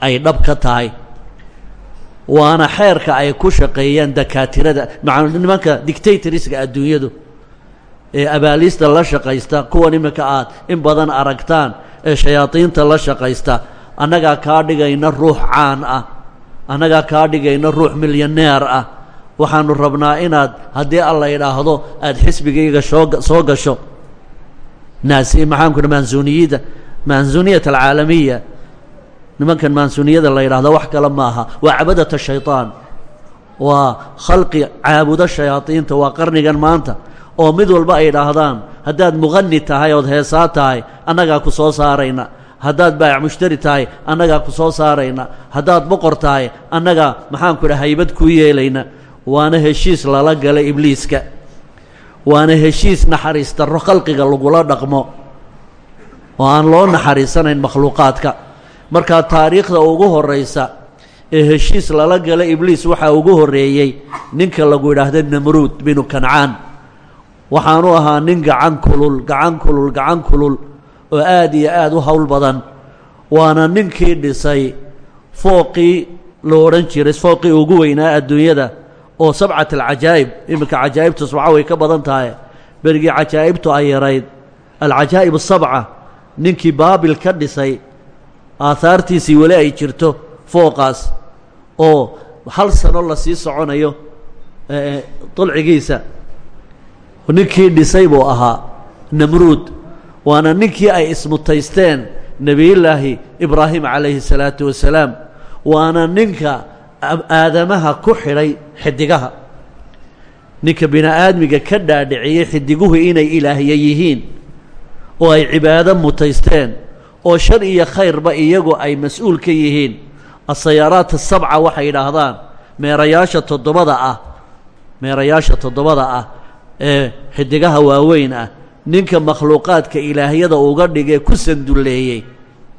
ay dhab ka tahay waana xeerka ay ku shaqeeyaan dakaatirada nimanka dictatoriska adduunyadu ee abaaliista la shaqaysta kuwan iminka aad in badan aragtaan ee shayaadiinta la shaqaysta annagaa kaa dhigayna ruux caan ah annagaa kaa dhigayna ruux milyaneer ah waxaanu rabnaa inaad haddii alla idhaahdo aada xisbigayga soo soo gasho. Naasi maxaanku dha mansuniyada mansuniyat alcaalamiya nimankan mansuniyada la yidhahdo wax kale maaha waa cabadata shayطaan waa khalqi caabudo shayaadiinta waa qarnigan maanta oo mid walba ay idhaahdaan haddaad muqani tahay ood heesaa tahay annagaa ku soo saarayna. Haddaad baayac mushtari tahay annagaa ku soo saarayna. Haddaad boqor tahay annagaa maxaanku idhaha haybad kuu yeelayna waana heshiis lala gala ibliiska. Waana heshiis naxariis darro khalqiga lagula dhaqmo. Oo aan loo naxariisanayn makhluuqaadka. Markaa taariikhda ugu horraysa ee heshiis lala gala ibliis waxaa ugu horreeyey ninka lagu idhaahdo namruud binu kancaan. Waxaanu ahaa nin gacan kulul gacan kulul gacan kulul oo aad iyo aad u howl badan. Waana ninkii dhisay fooqii lo odhan jiray fooqii ugu weynaa adduunyada oo sabcat alcajaa'ib iminka cajaa'ibtu sabca way ka badan tahay. Berigii cajaa'ibtu ay yarayd. Alcajaa'ib asabca ninkii baabil ka dhisay aahaartiisii weli ay jirto fooqaas oo hal sano la sii soconayo dulcigiisa. Ninkii dhisay buu ahaa namruud waana ninkii ay ismutaysteen nebiyullaahi ibraahim calayhi salaatu wasalaam waana ninka aadamaha ku xidhay xidigaha. Ninka bini aadmiga ka dhaadhiciyey xidiguhu inay ilaahya yihiin oo ay cibaado mutaysteen oo shar iyo khayrba iyagu ay mas'uul ka yihiin. Asayaaraat asabca waxay yidhaahdaan meerayaasha toddobada ah meerayaasha toddobada ah ee xidigaha waaweyn ah ninka makhluuqaadka ilaahyada uga dhigee ku sandulleeyey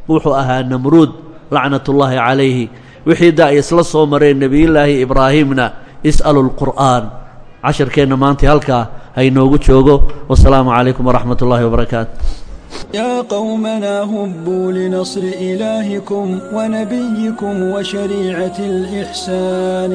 wuxuu ahaa namruud lacnatullaahi calayhi wixii da ay isla soo mareen nebiyullaahi ibraahimna is'alu lqur'aan casharkeenna maanta halkaa haynoogu joogo wasalaamu calaykum waraxmat ullaahi wabarakaatu
يا قومنا هبوا لنصر إلهكم ونبيكم وشريعة الإحسان